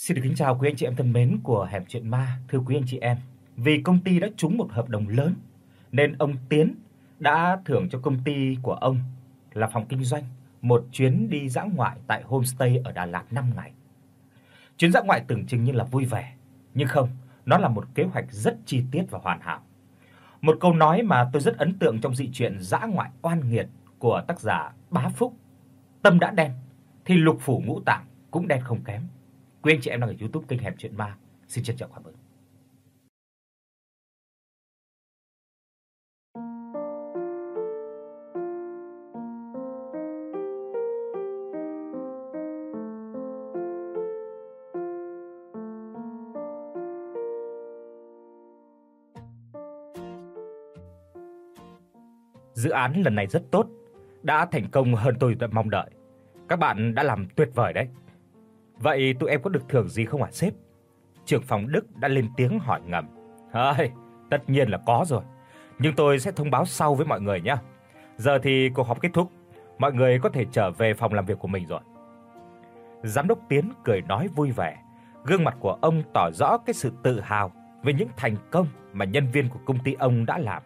Xin được kính chào quý anh chị em thân mến của Hẻm Chuyện Ma, thưa quý anh chị em. Vì công ty đã trúng một hợp đồng lớn nên ông Tiến đã thưởng cho công ty của ông là phòng kinh doanh một chuyến đi dã ngoại tại homestay ở Đà Lạt 5 ngày. Chuyến dã ngoại tưởng chừng như là vui vẻ, nhưng không, nó là một kế hoạch rất chi tiết và hoàn hảo. Một câu nói mà tôi rất ấn tượng trong dị truyện Dã ngoại oan nghiệt của tác giả Bá Phúc, tâm đã đen thì lục phủ ngũ tạng cũng đen không kém. Quý anh chị em đang ở YouTube kênh Hẻm Chuyện Ma, xin trân trọng cảm ơn. Dự án lần này rất tốt, đã thành công hơn tôi đã mong đợi. Các bạn đã làm tuyệt vời đấy. Vậy tụi em có được thưởng gì không hả sếp? Trưởng phòng Đức đã lên tiếng hỏi ngầm. "Hây, tất nhiên là có rồi, nhưng tôi sẽ thông báo sau với mọi người nhé. Giờ thì cuộc họp kết thúc, mọi người có thể trở về phòng làm việc của mình rồi." Giám đốc Tiến cười nói vui vẻ, gương mặt của ông tỏ rõ cái sự tự hào về những thành công mà nhân viên của công ty ông đã làm.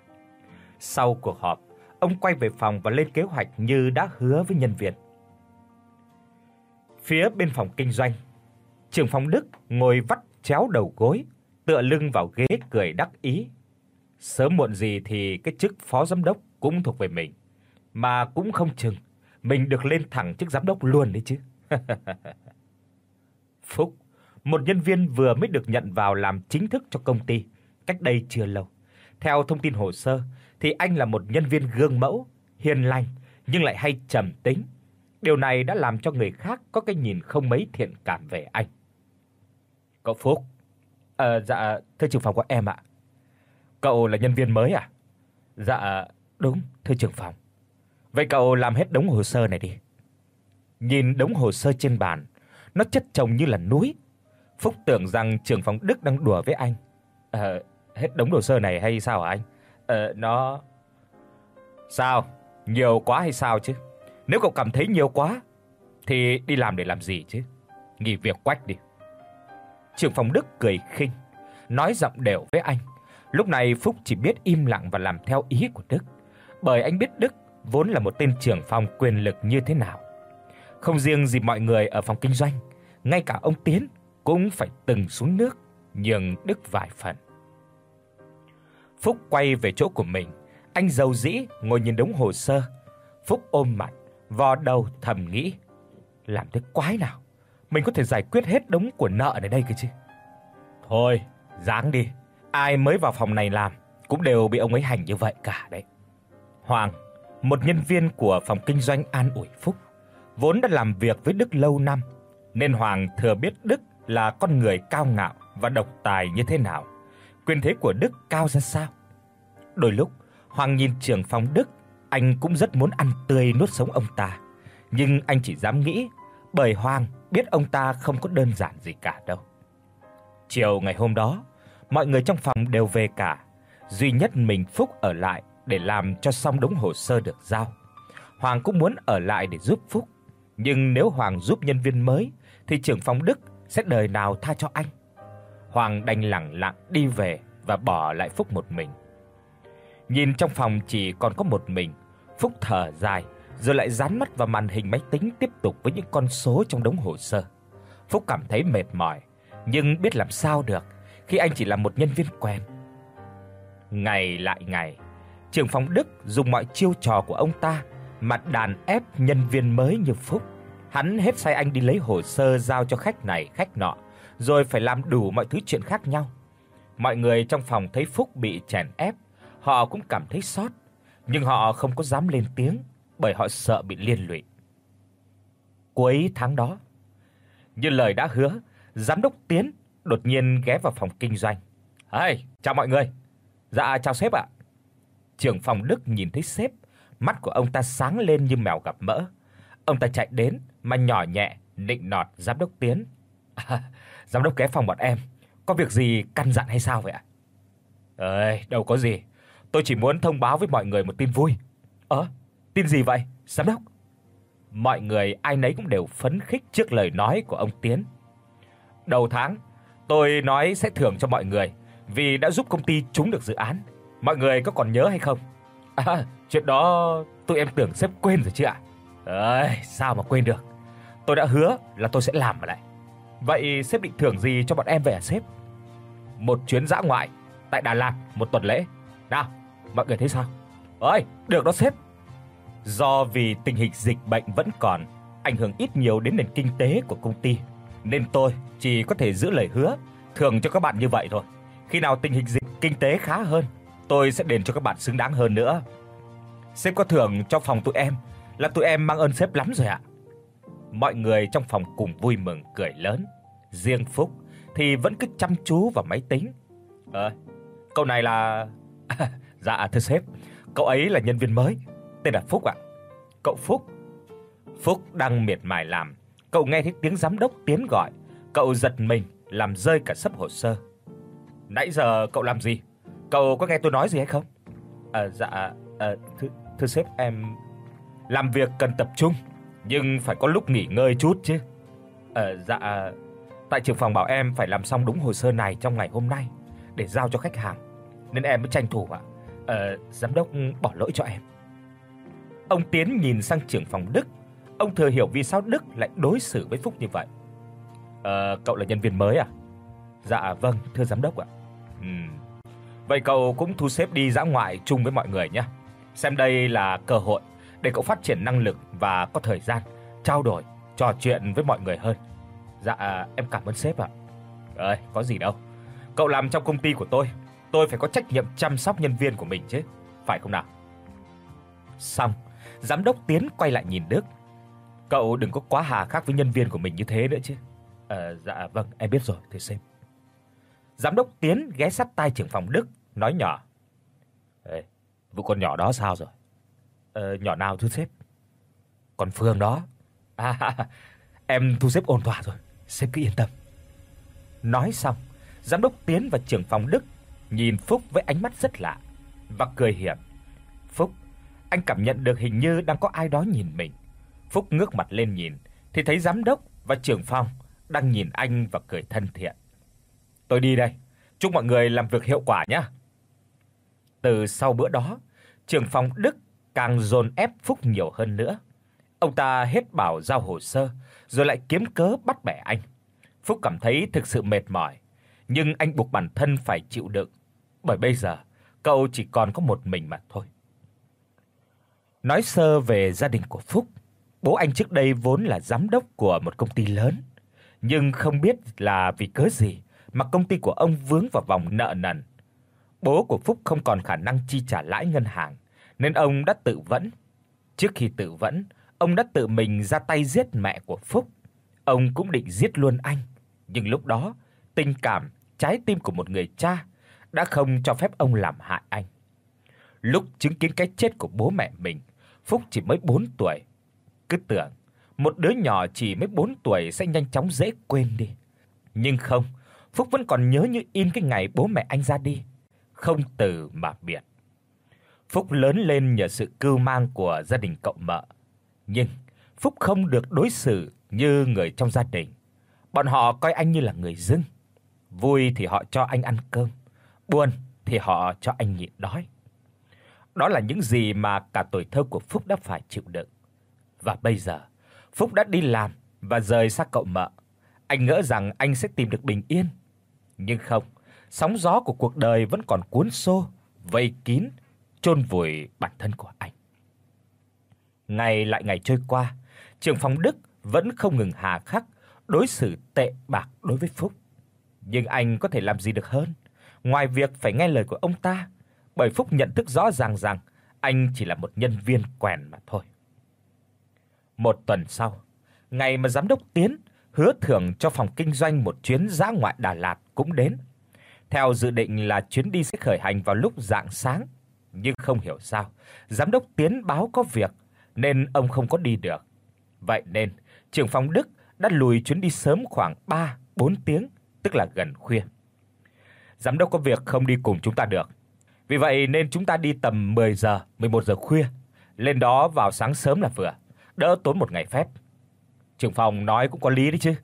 Sau cuộc họp, ông quay về phòng và lên kế hoạch như đã hứa với nhân viên. Phía bên phòng kinh doanh, trưởng phòng Đức ngồi vắt chéo đầu gối, tựa lưng vào ghế cười đắc ý. Sớm muộn gì thì cái chức phó giám đốc cũng thuộc về mình, mà cũng không chừng mình được lên thẳng chức giám đốc luôn đấy chứ. Phúc, một nhân viên vừa mới được nhận vào làm chính thức cho công ty cách đây chưa lâu. Theo thông tin hồ sơ thì anh là một nhân viên gương mẫu, hiền lành nhưng lại hay trầm tính, Điều này đã làm cho người khác có cái nhìn không mấy thiện cảm về anh. Cậu Phúc. Ờ dạ thưa trưởng phòng của em ạ. Cậu là nhân viên mới à? Dạ đúng, thưa trưởng phòng. Vậy cậu làm hết đống hồ sơ này đi. Nhìn đống hồ sơ trên bàn, nó chất chồng như là núi. Phúc tưởng rằng trưởng phòng Đức đang đùa với anh. Ờ hết đống hồ sơ này hay sao hả anh? Ờ nó Sao? Nhiều quá hay sao chứ? Nếu cậu cảm thấy nhiều quá thì đi làm để làm gì chứ? Nghỉ việc quách đi. Trưởng phòng Đức cười khinh, nói giọng đều với anh. Lúc này Phúc chỉ biết im lặng và làm theo ý của Đức, bởi anh biết Đức vốn là một tên trưởng phòng quyền lực như thế nào. Không riêng gì mọi người ở phòng kinh doanh, ngay cả ông Tiến cũng phải từng xuống nước nhường Đức vài phần. Phúc quay về chỗ của mình, anh dầu dĩ ngồi nhìn đống hồ sơ. Phúc ôm mặt, vò đầu thầm nghĩ, làm thế quái nào, mình có thể giải quyết hết đống của nợ này đây cơ chứ. Thôi, dáng đi, ai mới vào phòng này làm cũng đều bị ông ấy hành như vậy cả đấy. Hoàng, một nhân viên của phòng kinh doanh An ủi Phúc, vốn đã làm việc với Đức lâu năm, nên Hoàng thừa biết Đức là con người cao ngạo và độc tài như thế nào, quyền thế của Đức cao ra sao. Đôi lúc, Hoàng nhìn trưởng phòng Đức anh cũng rất muốn ăn tươi nuốt sống ông ta, nhưng anh chỉ dám nghĩ, bởi Hoàng biết ông ta không có đơn giản gì cả đâu. Chiều ngày hôm đó, mọi người trong phòng đều về cả, duy nhất mình Phúc ở lại để làm cho xong đống hồ sơ được giao. Hoàng cũng muốn ở lại để giúp Phúc, nhưng nếu Hoàng giúp nhân viên mới thì trưởng phòng Đức sẽ đời nào tha cho anh. Hoàng đành lặng lặng đi về và bỏ lại Phúc một mình. Nhìn trong phòng chỉ còn có một mình, Phúc thở dài, rồi lại dán mắt vào màn hình máy tính tiếp tục với những con số trong đống hồ sơ. Phúc cảm thấy mệt mỏi, nhưng biết làm sao được khi anh chỉ là một nhân viên quen. Ngày lại ngày, trưởng phòng Đức dùng mọi chiêu trò của ông ta mà đàn ép nhân viên mới như Phúc. Hắn hết sai anh đi lấy hồ sơ giao cho khách này, khách nọ, rồi phải làm đủ mọi thứ chuyện khác nhau. Mọi người trong phòng thấy Phúc bị chèn ép, họ cũng cảm thấy xót nhưng họ không có dám lên tiếng bởi họ sợ bị liên lụy. Cuối tháng đó, như lời đã hứa, giám đốc Tiến đột nhiên ghé vào phòng kinh doanh. "Hey, chào mọi người." "Dạ chào sếp ạ." Trưởng phòng Đức nhìn thấy sếp, mắt của ông ta sáng lên như mèo gặp mỡ. Ông ta chạy đến mà nhỏ nhẹ nịnh nọt giám đốc Tiến. À, "Giám đốc ghé phòng bọn em, có việc gì căn dặn hay sao vậy ạ?" "Ơi, đâu có gì, Tôi chỉ muốn thông báo với mọi người một tin vui." "Ơ, tin gì vậy, giám đốc?" Mọi người ai nấy cũng đều phấn khích trước lời nói của ông Tiến. đầu tháng tôi nói sẽ thưởng cho mọi người vì đã giúp công ty trúng được dự án. Mọi người có còn nhớ hay không? À, chuyện đó tụi em tưởng sếp quên rồi chứ ạ. Ơi, sao mà quên được. Tôi đã hứa là tôi sẽ làm mà lại. Vậy sếp định thưởng gì cho bọn em vậy à sếp? Một chuyến dã ngoại tại Đà Lạt một tuần lễ. Nào, mọi người thấy sao? Ơi, được đó sếp. Do vì tình hình dịch bệnh vẫn còn ảnh hưởng ít nhiều đến nền kinh tế của công ty, nên tôi chỉ có thể giữ lời hứa thưởng cho các bạn như vậy thôi. Khi nào tình hình dịch kinh tế khá hơn, tôi sẽ đền cho các bạn xứng đáng hơn nữa. Sếp có thưởng cho phòng tụi em là tụi em mang ơn sếp lắm rồi ạ. Mọi người trong phòng cùng vui mừng cười lớn. Riêng Phúc thì vẫn cứ chăm chú vào máy tính. Ờ, câu này là dạ thưa sếp, cậu ấy là nhân viên mới, tên là Phúc ạ. Cậu Phúc. Phúc đang miệt mài làm, cậu nghe thấy tiếng giám đốc tiến gọi, cậu giật mình làm rơi cả sấp hồ sơ. Nãy giờ cậu làm gì? Cậu có nghe tôi nói gì hay không? À dạ à, thưa thưa sếp em làm việc cần tập trung nhưng phải có lúc nghỉ ngơi chút chứ. Ờ dạ à, tại trưởng phòng bảo em phải làm xong đúng hồ sơ này trong ngày hôm nay để giao cho khách hàng nên em mới tranh thủ ạ. Ờ giám đốc bỏ lỗi cho em. Ông Tiến nhìn sang trưởng phòng Đức, ông thừa hiểu vì sao Đức lại đối xử với Phúc như vậy. Ờ cậu là nhân viên mới à? Dạ vâng, thưa giám đốc ạ. Ừ. Vậy cậu cũng thu xếp đi dã ngoại chung với mọi người nhé. Xem đây là cơ hội để cậu phát triển năng lực và có thời gian trao đổi, trò chuyện với mọi người hơn. Dạ em cảm ơn sếp ạ. Ơi, có gì đâu. Cậu làm trong công ty của tôi, tôi phải có trách nhiệm chăm sóc nhân viên của mình chứ, phải không nào? Xong, giám đốc Tiến quay lại nhìn Đức. Cậu đừng có quá hà khắc với nhân viên của mình như thế nữa chứ. Ờ dạ vâng, em biết rồi, thưa sếp. Giám đốc Tiến ghé sát tai trưởng phòng Đức, nói nhỏ: "Ê, vụ con nhỏ đó sao rồi?" "Ờ nhỏ nào thưa sếp?" "Con Phương đó." "À, em thu xếp ổn thỏa rồi, sếp cứ yên tâm." Nói xong, giám đốc Tiến và trưởng phòng Đức nhìn Phúc với ánh mắt rất lạ và cười hiền "Phúc, anh cảm nhận được hình như đang có ai đó nhìn mình." Phúc ngước mặt lên nhìn thì thấy giám đốc và trưởng phòng đang nhìn anh và cười thân thiện. Tôi đi đây. Chúc mọi người làm việc hiệu quả nhé. Từ sau bữa đó, trưởng phòng Đức càng dồn ép Phúc nhiều hơn nữa. Ông ta hết bảo giao hồ sơ, rồi lại kiếm cớ bắt bẻ anh. Phúc cảm thấy thực sự mệt mỏi, nhưng anh buộc bản thân phải chịu đựng, bởi bây giờ cậu chỉ còn có một mình mà thôi. Nói sơ về gia đình của Phúc, bố anh trước đây vốn là giám đốc của một công ty lớn, nhưng không biết là vì cớ gì mà công ty của ông vướng vào vòng nợ nần. Bố của Phúc không còn khả năng chi trả lãi ngân hàng, nên ông đã tự vẫn. Trước khi tự vẫn, ông đã tự mình ra tay giết mẹ của Phúc. Ông cũng định giết luôn anh, nhưng lúc đó, tình cảm, trái tim của một người cha đã không cho phép ông làm hại anh. Lúc chứng kiến cái chết của bố mẹ mình, Phúc chỉ mới 4 tuổi. Cứ tưởng một đứa nhỏ chỉ mới 4 tuổi sẽ nhanh chóng dễ quên đi. Nhưng không, Phúc vẫn còn nhớ như in cái ngày bố mẹ anh ra đi, không từ mà biệt. Phúc lớn lên nhờ sự cưu mang của gia đình cậu mợ, nhưng Phúc không được đối xử như người trong gia đình. Bọn họ coi anh như là người dưng. Vui thì họ cho anh ăn cơm, buồn thì họ cho anh nhịn đói. Đó là những gì mà cả tuổi thơ của Phúc đã phải chịu đựng. Và bây giờ, Phúc đã đi làm và rời xa cậu mợ. Anh ngỡ rằng anh sẽ tìm được bình yên nhưng không, sóng gió của cuộc đời vẫn còn cuốn xô, vây kín, chôn vùi bản thân của anh. Ngày lại ngày trôi qua, Trường phòng Đức vẫn không ngừng hà khắc đối xử tệ bạc đối với Phúc. Nhưng anh có thể làm gì được hơn, ngoài việc phải nghe lời của ông ta, bởi Phúc nhận thức rõ ràng rằng anh chỉ là một nhân viên quèn mà thôi. Một tuần sau, ngày mà giám đốc Tiến hứa thưởng cho phòng kinh doanh một chuyến dã ngoại Đà Lạt cũng đến. Theo dự định là chuyến đi sẽ khởi hành vào lúc rạng sáng, nhưng không hiểu sao, giám đốc Tiến báo có việc nên ông không có đi được. Vậy nên, trưởng phòng Đức đã lùi chuyến đi sớm khoảng 3, 4 tiếng, tức là gần khuya. Giám đốc có việc không đi cùng chúng ta được. Vì vậy nên chúng ta đi tầm 10 giờ, 11 giờ khuya, lên đó vào sáng sớm là vừa, đỡ tốn một ngày phép. Trưởng phòng nói cũng có lý đấy chứ.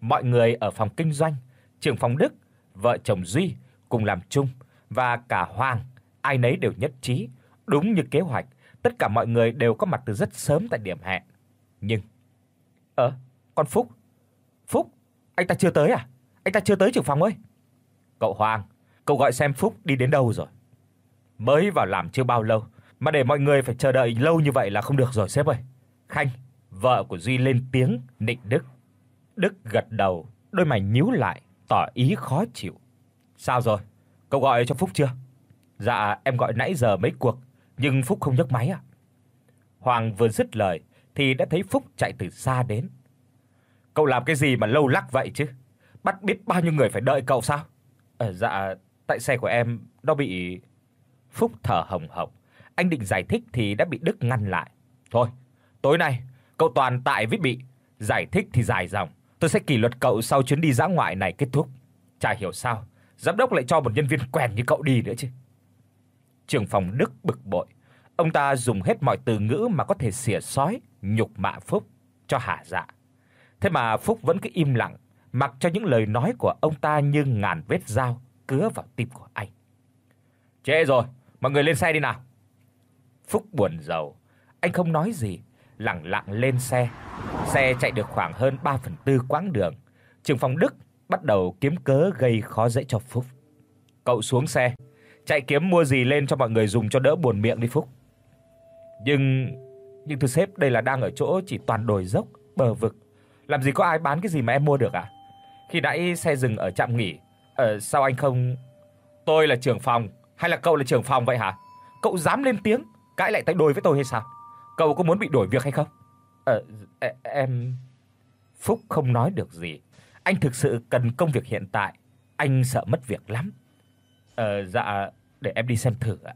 Mọi người ở phòng kinh doanh, trưởng phòng Đức, vợ chồng Duy cùng làm chung và cả Hoàng, ai nấy đều nhất trí, đúng như kế hoạch, tất cả mọi người đều có mặt từ rất sớm tại điểm hẹn. Nhưng ờ, à, con Phúc, Phúc, anh ta chưa tới à? Anh ta chưa tới trưởng phòng ơi. Cậu Hoàng, cậu gọi xem Phúc đi đến đâu rồi. Mới vào làm chưa bao lâu mà để mọi người phải chờ đợi lâu như vậy là không được rồi sếp ơi. Khanh, vợ của Duy lên tiếng nịnh Đức. Đức gật đầu, đôi mày nhíu lại, tỏ ý khó chịu. Sao rồi? Cậu gọi cho Phúc chưa? Dạ, em gọi nãy giờ mấy cuộc, nhưng Phúc không nhấc máy à? Hoàng vừa dứt lời thì đã thấy Phúc chạy từ xa đến. Cậu làm cái gì mà lâu lắc vậy chứ? Bắt biết bao nhiêu người phải đợi cậu sao? Ờ dạ, tại xe của em nó bị Phúc thở hồng hộc. Anh định giải thích thì đã bị Đức ngăn lại. Thôi, tối nay cậu toàn tại với bị, giải thích thì dài dòng. Tôi sẽ kỷ luật cậu sau chuyến đi dã ngoại này kết thúc. Chả hiểu sao, giám đốc lại cho một nhân viên quèn như cậu đi nữa chứ. Trưởng phòng Đức bực bội, ông ta dùng hết mọi từ ngữ mà có thể xỉa xói, nhục mạ Phúc cho hả dạ. Thế mà Phúc vẫn cứ im lặng, mặc cho những lời nói của ông ta như ngàn vết dao cứa vào tim của anh. "Trễ rồi, mọi người lên xe đi nào." Phúc buồn rầu, anh không nói gì, lặng lặng lên xe. Xe chạy được khoảng hơn 3 phần tư quãng đường, Trường phòng Đức bắt đầu kiếm cớ gây khó dễ cho Phúc. Cậu xuống xe, chạy kiếm mua gì lên cho mọi người dùng cho đỡ buồn miệng đi Phúc. Nhưng nhưng thưa sếp, đây là đang ở chỗ chỉ toàn đồi dốc, bờ vực. Làm gì có ai bán cái gì mà em mua được à? Khi nãy xe dừng ở trạm nghỉ, ờ sao anh không Tôi là trưởng phòng hay là cậu là trưởng phòng vậy hả? Cậu dám lên tiếng cãi lại tay đôi với tôi hay sao? Cậu có muốn bị đổi việc hay không? Ờ e, em Phúc không nói được gì. Anh thực sự cần công việc hiện tại, anh sợ mất việc lắm. Ờ dạ, để em đi xem thử ạ.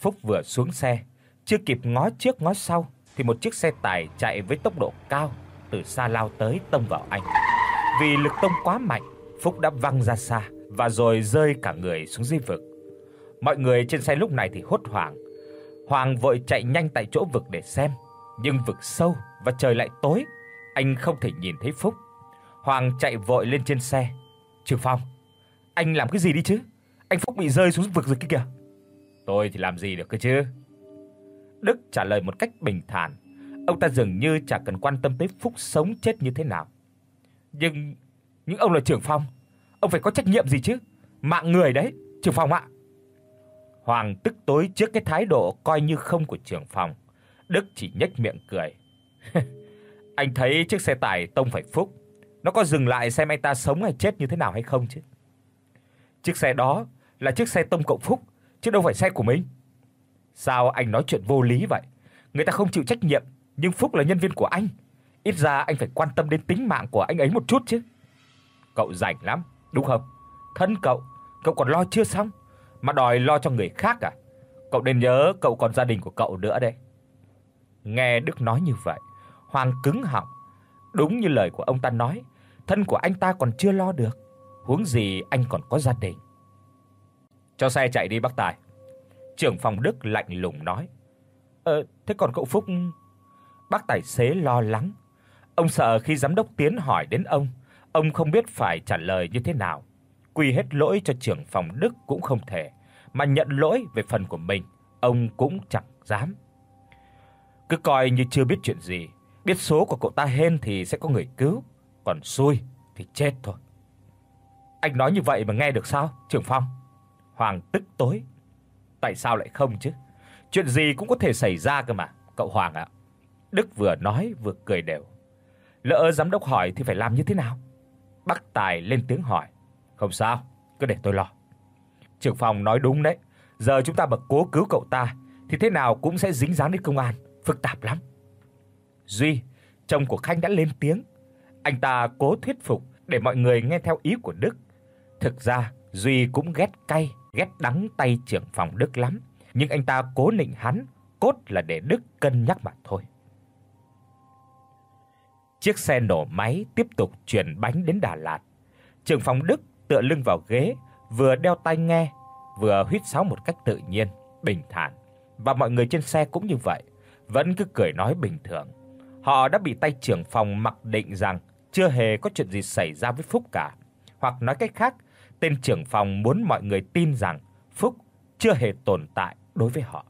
Phúc vừa xuống xe, chưa kịp ngó trước ngó sau thì một chiếc xe tải chạy với tốc độ cao từ xa lao tới tông vào anh. Vì lực tông quá mạnh, Phúc đã văng ra xa và rồi rơi cả người xuống dưới vực. Mọi người trên xe lúc này thì hốt hoảng. Hoàng vội chạy nhanh tại chỗ vực để xem, nhưng vực sâu và trời lại tối, anh không thể nhìn thấy Phúc. Hoàng chạy vội lên trên xe. "Trường Phong, anh làm cái gì đi chứ? Anh Phúc bị rơi xuống vực rồi kia kìa." "Tôi thì làm gì được cơ chứ?" Đức trả lời một cách bình thản. Ông ta dường như chẳng cần quan tâm tới Phúc sống chết như thế nào. "Nhưng những ông là trưởng phòng, ông phải có trách nhiệm gì chứ? Mạng người đấy, trưởng phòng ạ." Hoàng tức tối trước cái thái độ coi như không của trưởng phòng. Đức chỉ nhếch miệng cười. Anh thấy chiếc xe tải tông phải Phúc, nó có dừng lại xem anh ta sống hay chết như thế nào hay không chứ? Chiếc xe đó là chiếc xe tông cậu Phúc, chứ đâu phải xe của mình. Sao anh nói chuyện vô lý vậy? Người ta không chịu trách nhiệm, nhưng Phúc là nhân viên của anh, ít ra anh phải quan tâm đến tính mạng của anh ấy một chút chứ. Cậu rảnh lắm, đúng không? Thân cậu, cậu còn lo chưa xong mà đòi lo cho người khác à? Cậu nên nhớ cậu còn gia đình của cậu nữa đấy. Nghe Đức nói như vậy, Hoàng cứng họng. Đúng như lời của ông ta nói, thân của anh ta còn chưa lo được, huống gì anh còn có gia đình. Cho xe chạy đi bác Tài. Trưởng phòng Đức lạnh lùng nói. "Ờ, thế còn cậu Phúc?" Bác tài xế lo lắng. Ông sợ khi giám đốc Tiến hỏi đến ông, ông không biết phải trả lời như thế nào. Quy hết lỗi cho trưởng phòng Đức cũng không thể, mà nhận lỗi về phần của mình, ông cũng chẳng dám. Cứ coi như chưa biết chuyện gì, biết số của cậu ta hên thì sẽ có người cứu, còn xui thì chết thôi. Anh nói như vậy mà nghe được sao, trưởng phòng? Hoàng tức tối. Tại sao lại không chứ? Chuyện gì cũng có thể xảy ra cơ mà, cậu Hoàng ạ. Đức vừa nói vừa cười đều. Lỡ giám đốc hỏi thì phải làm như thế nào? Bắc Tài lên tiếng hỏi. Không sao, cứ để tôi lo. Trưởng phòng nói đúng đấy, giờ chúng ta mà cố cứu cậu ta thì thế nào cũng sẽ dính dáng đến công an, phức tạp lắm. Duy, chồng của Khanh đã lên tiếng. Anh ta cố thuyết phục để mọi người nghe theo ý của Đức. Thực ra, Duy cũng ghét cay, ghét đắng tay trưởng phòng Đức lắm, nhưng anh ta cố nịnh hắn, cốt là để Đức cân nhắc mà thôi. Chiếc xe nổ máy tiếp tục chuyển bánh đến Đà Lạt. Trưởng phòng Đức tựa lưng vào ghế, vừa đeo tai nghe, vừa huýt sáo một cách tự nhiên, bình thản. Và mọi người trên xe cũng như vậy, vẫn cứ cười nói bình thường. Họ đã bị tay trưởng phòng mặc định rằng chưa hề có chuyện gì xảy ra với Phúc cả. Hoặc nói cách khác, tên trưởng phòng muốn mọi người tin rằng Phúc chưa hề tồn tại đối với họ.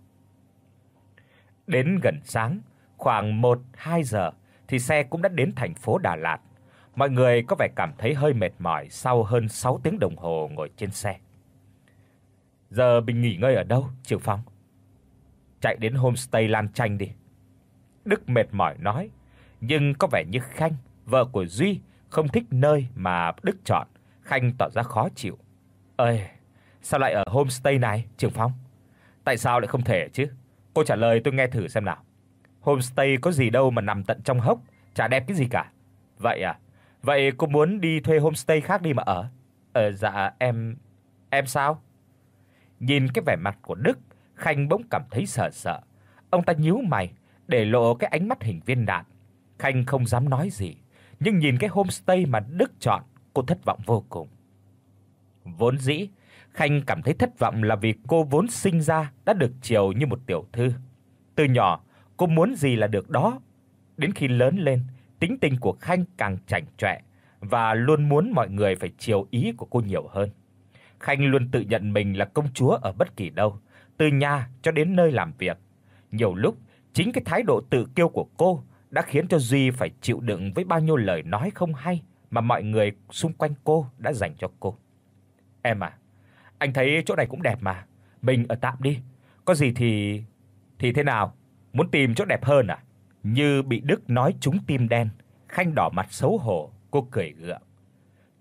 Đến gần sáng, khoảng 1-2 giờ thì xe cũng đã đến thành phố Đà Lạt. Mọi người có vẻ cảm thấy hơi mệt mỏi sau hơn 6 tiếng đồng hồ ngồi trên xe. Giờ mình nghỉ ngơi ở đâu, Trường Phong? Chạy đến homestay Lan Chanh đi. Đức mệt mỏi nói, nhưng có vẻ như Khanh, vợ của Duy, không thích nơi mà Đức chọn, Khanh tỏ ra khó chịu. "Ơi, sao lại ở homestay này, Trường Phong? Tại sao lại không thể chứ? Cô trả lời tôi nghe thử xem nào." Homestay có gì đâu mà nằm tận trong hốc, chả đẹp cái gì cả. Vậy à? Vậy cô muốn đi thuê homestay khác đi mà ở? Ờ dạ em em sao? Nhìn cái vẻ mặt của Đức, Khanh bỗng cảm thấy sợ sợ. Ông ta nhíu mày, để lộ cái ánh mắt hình viên đạn. Khanh không dám nói gì, nhưng nhìn cái homestay mà Đức chọn, cô thất vọng vô cùng. Vốn dĩ, Khanh cảm thấy thất vọng là vì cô vốn sinh ra đã được chiều như một tiểu thư. Từ nhỏ, cô muốn gì là được đó. Đến khi lớn lên, tính tình của Khanh càng chảnh chọe và luôn muốn mọi người phải chiều ý của cô nhiều hơn. Khanh luôn tự nhận mình là công chúa ở bất kỳ đâu, từ nhà cho đến nơi làm việc. Nhiều lúc, chính cái thái độ tự kiêu của cô đã khiến cho Duy phải chịu đựng với bao nhiêu lời nói không hay mà mọi người xung quanh cô đã dành cho cô. Em à, anh thấy chỗ này cũng đẹp mà, mình ở tạm đi. Có gì thì thì thế nào? Muốn tìm chỗ đẹp hơn à? Như bị Đức nói trúng tim đen, Khanh đỏ mặt xấu hổ, cô cười gượng.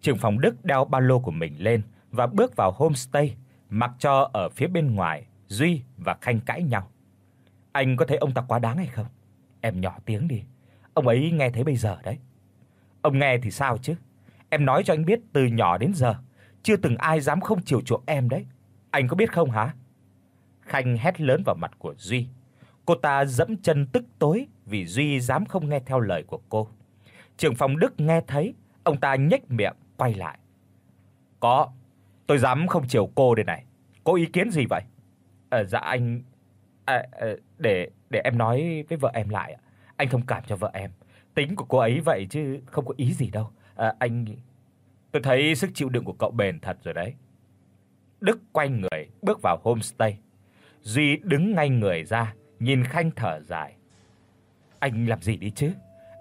trưởng phòng Đức đeo ba lô của mình lên và bước vào homestay, mặc cho ở phía bên ngoài Duy và Khanh cãi nhau. Anh có thấy ông ta quá đáng hay không? Em nhỏ tiếng đi. Ông ấy nghe thấy bây giờ đấy. Ông nghe thì sao chứ? Em nói cho anh biết từ nhỏ đến giờ chưa từng ai dám không chiều chuộng em đấy. Anh có biết không hả? Khanh hét lớn vào mặt của Duy. Cô ta dẫm chân tức tối vì Duy dám không nghe theo lời của cô. Trưởng phòng Đức nghe thấy, ông ta nhếch miệng quay lại. "Có, tôi dám không chiều cô đây này. Có ý kiến gì vậy?" "Ờ dạ anh à, à, để để em nói với vợ em lại ạ. Anh thông cảm cho vợ em. Tính của cô ấy vậy chứ không có ý gì đâu. À, anh tôi thấy sức chịu đựng của cậu bền thật rồi đấy." Đức quay người bước vào homestay. Duy đứng ngay người ra, nhìn Khanh thở dài. Anh làm gì đi chứ?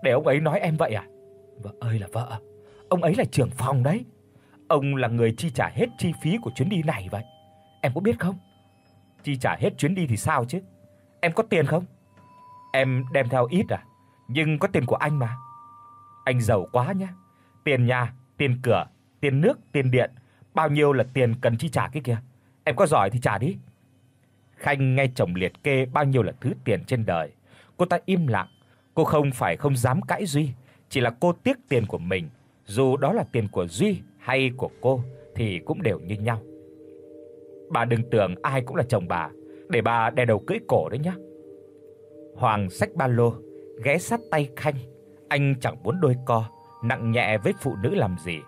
Để ông ấy nói em vậy à? Vợ ơi là vợ. Ông ấy là trưởng phòng đấy. Ông là người chi trả hết chi phí của chuyến đi này vậy. Em có biết không? Chi trả hết chuyến đi thì sao chứ? Em có tiền không? Em đem theo ít à? Nhưng có tiền của anh mà. Anh giàu quá nhá. Tiền nhà, tiền cửa, tiền nước, tiền điện, bao nhiêu là tiền cần chi trả cái kia. Em có giỏi thì trả đi. Khanh nghe chồng liệt kê bao nhiêu là thứ tiền trên đời, cô ta im lặng, cô không phải không dám cãi Duy, chỉ là cô tiếc tiền của mình, dù đó là tiền của Duy hay của cô thì cũng đều như nhau. Bà đừng tưởng ai cũng là chồng bà, để bà đè đầu cưỡi cổ đấy nhá. Hoàng xách ba lô, ghé sát tay Khanh, anh chẳng muốn đôi co, nặng nhẹ với phụ nữ làm gì,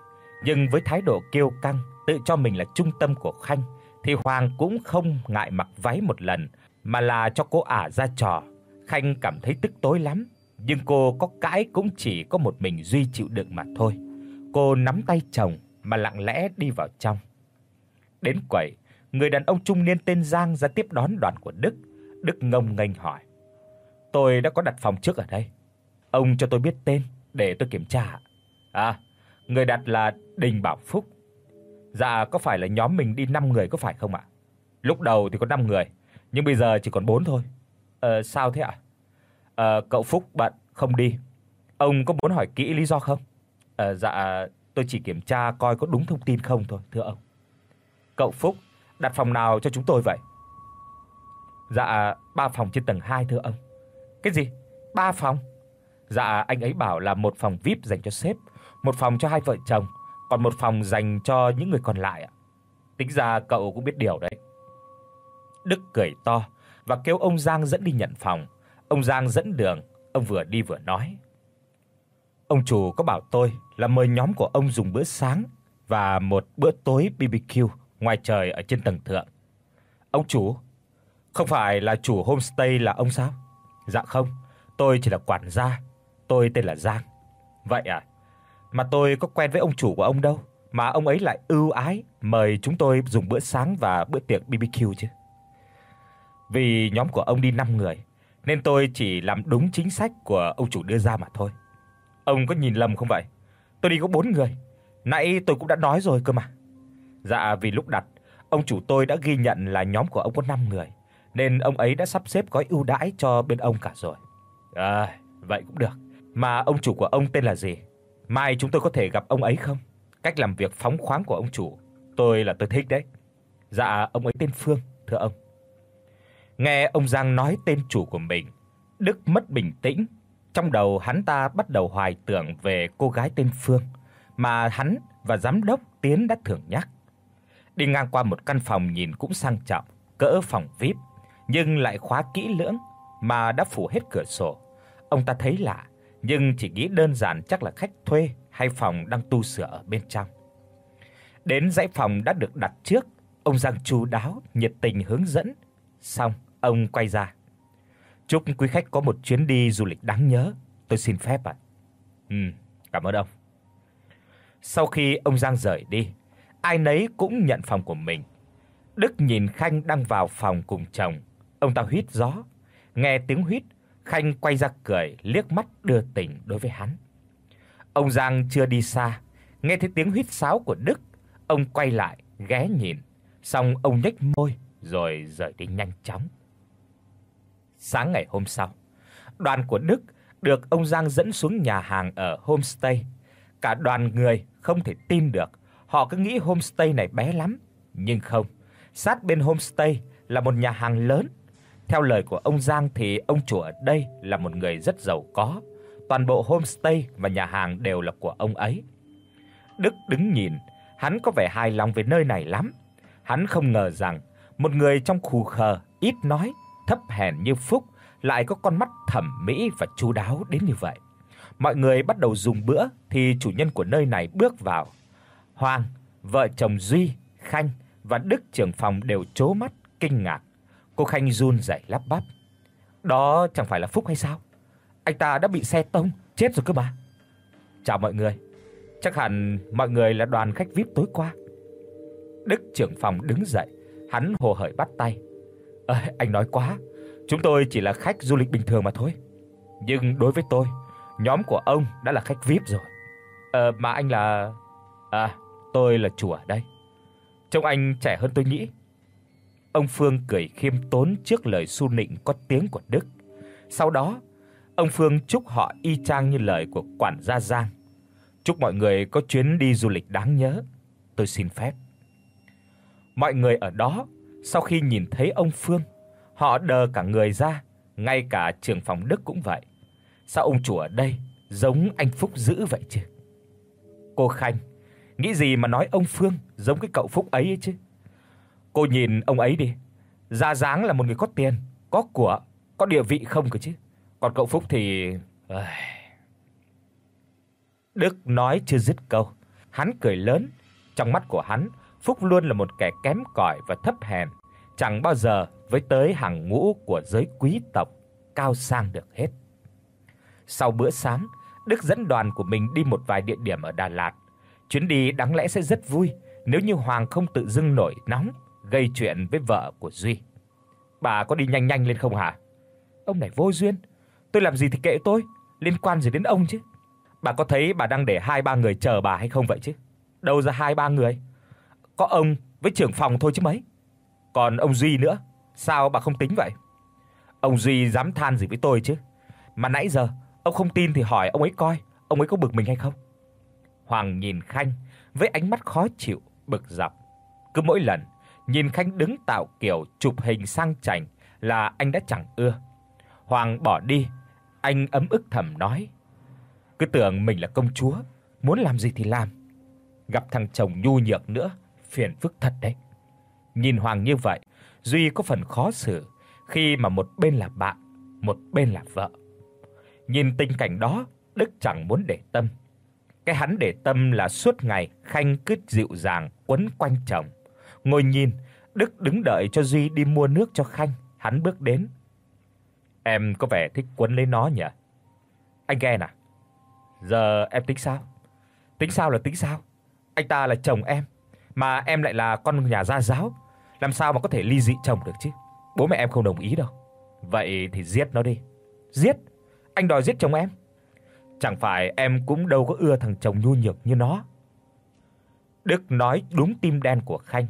nhưng với thái độ kiêu căng, tự cho mình là trung tâm của Khanh thì Hoàng cũng không ngại mặc váy một lần mà là cho cô ả ra trò. Khanh cảm thấy tức tối lắm, nhưng cô có cãi cũng chỉ có một mình Duy chịu đựng mà thôi. Cô nắm tay chồng mà lặng lẽ đi vào trong. Đến quầy, người đàn ông trung niên tên Giang ra tiếp đón đoàn của Đức. Đức ngông nghênh hỏi: "Tôi đã có đặt phòng trước ở đây. Ông cho tôi biết tên để tôi kiểm tra." "À, người đặt là Đình Bảo Phúc. Dạ có phải là nhóm mình đi 5 người có phải không ạ? Lúc đầu thì có 5 người, nhưng bây giờ chỉ còn 4 thôi. Ờ sao thế ạ? Ờ cậu Phúc bận không đi. Ông có muốn hỏi kỹ lý do không? Ờ dạ tôi chỉ kiểm tra coi có đúng thông tin không thôi, thưa ông. Cậu Phúc đặt phòng nào cho chúng tôi vậy? Dạ ba phòng trên tầng 2 thưa ông. Cái gì? Ba phòng? Dạ anh ấy bảo là một phòng VIP dành cho sếp, một phòng cho hai vợ chồng còn một phòng dành cho những người còn lại ạ. Tính ra cậu cũng biết điều đấy. Đức cười to và kêu ông Giang dẫn đi nhận phòng. Ông Giang dẫn đường, ông vừa đi vừa nói: "Ông chủ có bảo tôi là mời nhóm của ông dùng bữa sáng và một bữa tối BBQ ngoài trời ở trên tầng thượng." "Ông chủ, không phải là chủ homestay là ông sao?" "Dạ không, tôi chỉ là quản gia, tôi tên là Giang." "Vậy à? Mà tôi có quen với ông chủ của ông đâu, mà ông ấy lại ưu ái mời chúng tôi dùng bữa sáng và bữa tiệc BBQ chứ. Vì nhóm của ông đi 5 người, nên tôi chỉ làm đúng chính sách của ông chủ đưa ra mà thôi. Ông có nhìn lầm không vậy? Tôi đi có 4 người. Nãy tôi cũng đã nói rồi cơ mà. Dạ vì lúc đặt, ông chủ tôi đã ghi nhận là nhóm của ông có 5 người, nên ông ấy đã sắp xếp gói ưu đãi cho bên ông cả rồi. À, vậy cũng được. Mà ông chủ của ông tên là gì? Mai chúng tôi có thể gặp ông ấy không? Cách làm việc phóng khoáng của ông chủ, tôi là tôi thích đấy. Dạ, ông ấy tên Phương, thưa ông. Nghe ông Giang nói tên chủ của mình, Đức mất bình tĩnh, trong đầu hắn ta bắt đầu hoài tưởng về cô gái tên Phương mà hắn và giám đốc Tiến đã thường nhắc. Đi ngang qua một căn phòng nhìn cũng sang trọng, cỡ phòng VIP, nhưng lại khóa kỹ lưỡng mà đã phủ hết cửa sổ. Ông ta thấy lạ, nhưng chỉ nghĩ đơn giản chắc là khách thuê hay phòng đang tu sửa ở bên trong. Đến dãy phòng đã được đặt trước, ông Giang chu đáo, nhiệt tình hướng dẫn, xong ông quay ra. Chúc quý khách có một chuyến đi du lịch đáng nhớ, tôi xin phép ạ. Ừ, cảm ơn ông. Sau khi ông Giang rời đi, ai nấy cũng nhận phòng của mình. Đức nhìn Khanh đang vào phòng cùng chồng, ông ta huýt gió. Nghe tiếng huýt, Khanh quay ra cười, liếc mắt đưa tình đối với hắn. Ông Giang chưa đi xa, nghe thấy tiếng huýt sáo của Đức, ông quay lại, ghé nhìn, xong ông nhếch môi rồi rời đi nhanh chóng. Sáng ngày hôm sau, đoàn của Đức được ông Giang dẫn xuống nhà hàng ở homestay. Cả đoàn người không thể tin được, họ cứ nghĩ homestay này bé lắm, nhưng không. Sát bên homestay là một nhà hàng lớn. Theo lời của ông Giang thì ông chủ ở đây là một người rất giàu có, toàn bộ homestay và nhà hàng đều là của ông ấy. Đức đứng nhìn, hắn có vẻ hài lòng về nơi này lắm. Hắn không ngờ rằng một người trong khu khờ, ít nói, thấp hèn như Phúc lại có con mắt thẩm mỹ và chu đáo đến như vậy. Mọi người bắt đầu dùng bữa thì chủ nhân của nơi này bước vào. Hoàng, vợ chồng Duy, Khanh và Đức trưởng phòng đều trố mắt kinh ngạc. Cô Khanh run rẩy lắp bắp. Đó chẳng phải là Phúc hay sao? Anh ta đã bị xe tông chết rồi cơ mà. Chào mọi người. Chắc hẳn mọi người là đoàn khách VIP tối qua. Đức trưởng phòng đứng dậy, hắn hồ hởi bắt tay. "Ơ, anh nói quá, chúng tôi chỉ là khách du lịch bình thường mà thôi. Nhưng đối với tôi, nhóm của ông đã là khách VIP rồi." "Ờ mà anh là À, tôi là chủ ở đây." Trông anh trẻ hơn tôi nghĩ. Ông Phương cười khiêm tốn trước lời su nịnh có tiếng của Đức. Sau đó, ông Phương chúc họ y chang như lời của quản gia Giang. Chúc mọi người có chuyến đi du lịch đáng nhớ. Tôi xin phép. Mọi người ở đó sau khi nhìn thấy ông Phương, họ đờ cả người ra, ngay cả trưởng phòng Đức cũng vậy. Sao ông chủ ở đây giống anh Phúc dữ vậy chứ? Cô Khanh, nghĩ gì mà nói ông Phương giống cái cậu Phúc ấy, ấy chứ? Cô nhìn ông ấy đi, ra dáng là một người có tiền, có của, có địa vị không cơ chứ. Còn cậu Phúc thì Đức nói chưa dứt câu, hắn cười lớn, trong mắt của hắn, Phúc luôn là một kẻ kém cỏi và thấp hèn, chẳng bao giờ với tới hàng ngũ của giới quý tộc cao sang được hết. Sau bữa sáng, Đức dẫn đoàn của mình đi một vài địa điểm ở Đà Lạt. Chuyến đi đáng lẽ sẽ rất vui nếu như Hoàng không tự dưng nổi nóng gây chuyện với vợ của Duy. Bà có đi nhanh nhanh lên không hả? Ông này vô duyên, tôi làm gì thì kệ tôi, liên quan gì đến ông chứ. Bà có thấy bà đang để hai ba người chờ bà hay không vậy chứ? Đâu ra hai ba người? Có ông với trưởng phòng thôi chứ mấy. Còn ông Duy nữa, sao bà không tính vậy? Ông Duy dám than gì với tôi chứ? Mà nãy giờ ông không tin thì hỏi ông ấy coi, ông ấy có bực mình hay không? Hoàng nhìn Khanh với ánh mắt khó chịu, bực dọc. Cứ mỗi lần nhìn Khanh đứng tạo kiểu chụp hình sang chảnh là anh đã chẳng ưa. Hoàng bỏ đi, anh ấm ức thầm nói: cứ tưởng mình là công chúa, muốn làm gì thì làm. Gặp thằng chồng nhu nhược nữa, phiền phức thật đấy. Nhìn Hoàng như vậy, Duy có phần khó xử khi mà một bên là bạn, một bên là vợ. Nhìn tình cảnh đó, Đức chẳng muốn để tâm. Cái hắn để tâm là suốt ngày Khanh cứ dịu dàng quấn quanh chồng. Ngồi nhìn, Đức đứng đợi cho Duy đi mua nước cho Khanh, hắn bước đến. Em có vẻ thích quấn lấy nó nhỉ? Anh ghen à? Giờ em tính sao? Tính sao là tính sao? Anh ta là chồng em, mà em lại là con nhà gia giáo, làm sao mà có thể ly dị chồng được chứ? Bố mẹ em không đồng ý đâu. Vậy thì giết nó đi. Giết? Anh đòi giết chồng em? Chẳng phải em cũng đâu có ưa thằng chồng nhu nhược như nó. Đức nói đúng tim đen của Khanh.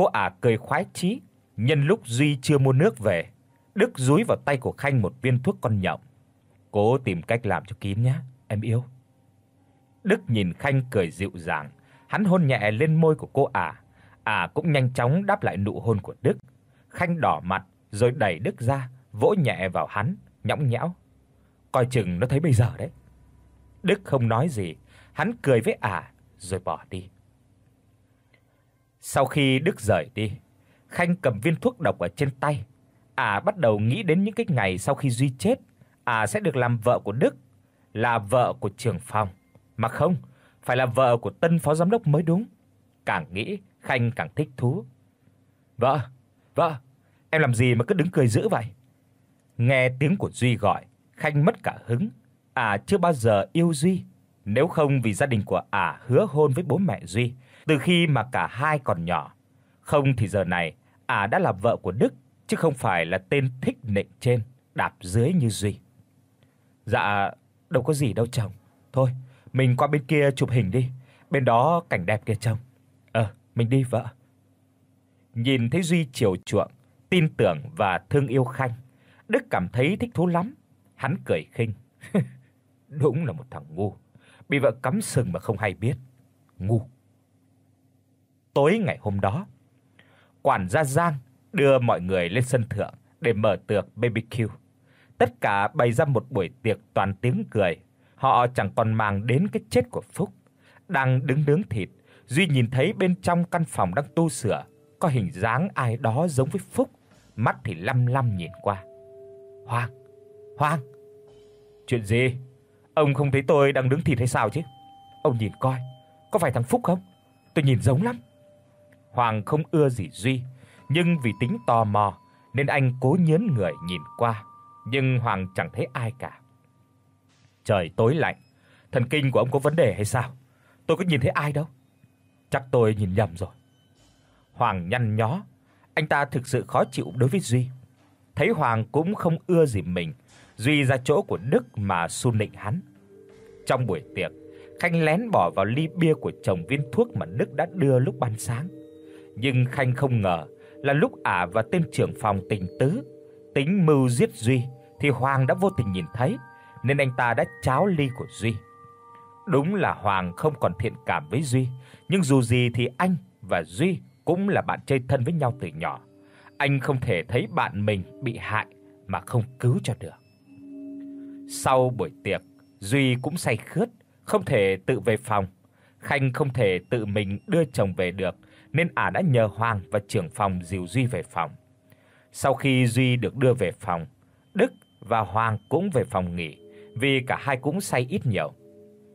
Cô ả à cười khoái chí, nhân lúc Duy chưa mua nước về, Đức dúi vào tay của Khanh một viên thuốc con nhộng. Cố tìm cách làm cho kín nhé, em yêu. Đức nhìn Khanh cười dịu dàng, hắn hôn nhẹ lên môi của cô ả. Ả cũng nhanh chóng đáp lại nụ hôn của Đức. Khanh đỏ mặt rồi đẩy Đức ra, vỗ nhẹ vào hắn, nhõng nhẽo. Coi chừng nó thấy bây giờ đấy. Đức không nói gì, hắn cười với ả rồi bỏ đi. Sau khi Đức rời đi, Khanh cầm viên thuốc độc ở trên tay, à bắt đầu nghĩ đến những cái ngày sau khi Duy chết, à sẽ được làm vợ của Đức, là vợ của trưởng phòng, mà không, phải là vợ của tân phó giám đốc mới đúng. Càng nghĩ, Khanh càng thích thú. "Vợ, vợ, em làm gì mà cứ đứng cười dữ vậy?" Nghe tiếng của Duy gọi, Khanh mất cả hứng. à chưa bao giờ yêu Duy, nếu không vì gia đình của Ả hứa hôn với bố mẹ Duy từ khi mà cả hai còn nhỏ. Không thì giờ này Ả đã là vợ của Đức chứ không phải là tên thích nịnh trên, đạp dưới như Duy. Dạ, đâu có gì đâu chồng. Thôi, mình qua bên kia chụp hình đi, bên đó cảnh đẹp kìa chồng. Ờ, mình đi vợ. Nhìn thấy Duy chiều chuộng, tin tưởng và thương yêu Khanh, Đức cảm thấy thích thú lắm. Hắn cười khinh. Đúng là một thằng ngu, bị vợ cắm sừng mà không hay biết. Ngu. Tối ngày hôm đó, quản gia Giang đưa mọi người lên sân thượng để mở tiệc BBQ. Tất cả bày ra một buổi tiệc toàn tiếng cười. Họ chẳng còn màng đến cái chết của Phúc. Đang đứng nướng thịt, Duy nhìn thấy bên trong căn phòng đang tu sửa có hình dáng ai đó giống với Phúc, mắt thì lăm lăm nhìn qua. Hoàng, Hoàng. Chuyện gì? Ông không thấy tôi đang đứng thịt hay sao chứ? Ông nhìn coi, có phải thằng Phúc không? Tôi nhìn giống lắm. Hoàng không ưa gì Duy, nhưng vì tính tò mò nên anh cố nhướng người nhìn qua, nhưng Hoàng chẳng thấy ai cả. Trời tối lạnh, thần kinh của ông có vấn đề hay sao? Tôi có nhìn thấy ai đâu. Chắc tôi nhìn nhầm rồi. Hoàng nhăn nhó, anh ta thực sự khó chịu đối với Duy. Thấy Hoàng cũng không ưa gì mình, Duy ra chỗ của Đức mà xu nịnh hắn. Trong buổi tiệc, Khanh lén bỏ vào ly bia của chồng viên thuốc mà Đức đã đưa lúc ban sáng. Nhưng Khanh không ngờ là lúc ả và tên trưởng phòng tình tứ tính mưu giết Duy thì Hoàng đã vô tình nhìn thấy, nên anh ta đã cháo ly của Duy. Đúng là Hoàng không còn thiện cảm với Duy, nhưng dù gì thì anh và Duy cũng là bạn chơi thân với nhau từ nhỏ. Anh không thể thấy bạn mình bị hại mà không cứu cho được. Sau buổi tiệc, Duy cũng say khướt, không thể tự về phòng. Khanh không thể tự mình đưa chồng về được, nên ả đã nhờ Hoàng và trưởng phòng dìu Duy về phòng. Sau khi Duy được đưa về phòng, Đức và Hoàng cũng về phòng nghỉ, vì cả hai cũng say ít nhiều.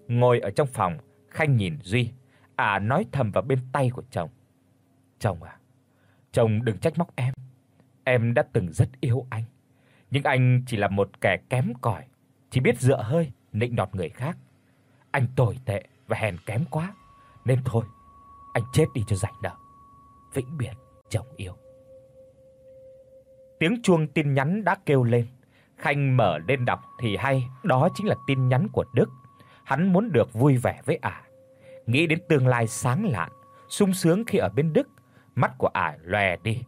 Ngồi ở trong phòng, Khanh nhìn Duy, ả nói thầm vào bên tay của chồng. "Chồng à, chồng đừng trách móc em. Em đã từng rất yêu anh, nhưng anh chỉ là một kẻ kém cỏi, chỉ biết dựa hơi nịnh nọt người khác. Anh tồi tệ và hèn kém quá, nên thôi, anh chết đi cho rảnh nợ. Vĩnh biệt chồng yêu. Tiếng chuông tin nhắn đã kêu lên. Khanh mở lên đọc thì hay, đó chính là tin nhắn của Đức. Hắn muốn được vui vẻ với ả. Nghĩ đến tương lai sáng lạn, sung sướng khi ở bên Đức, mắt của ả lòe đi.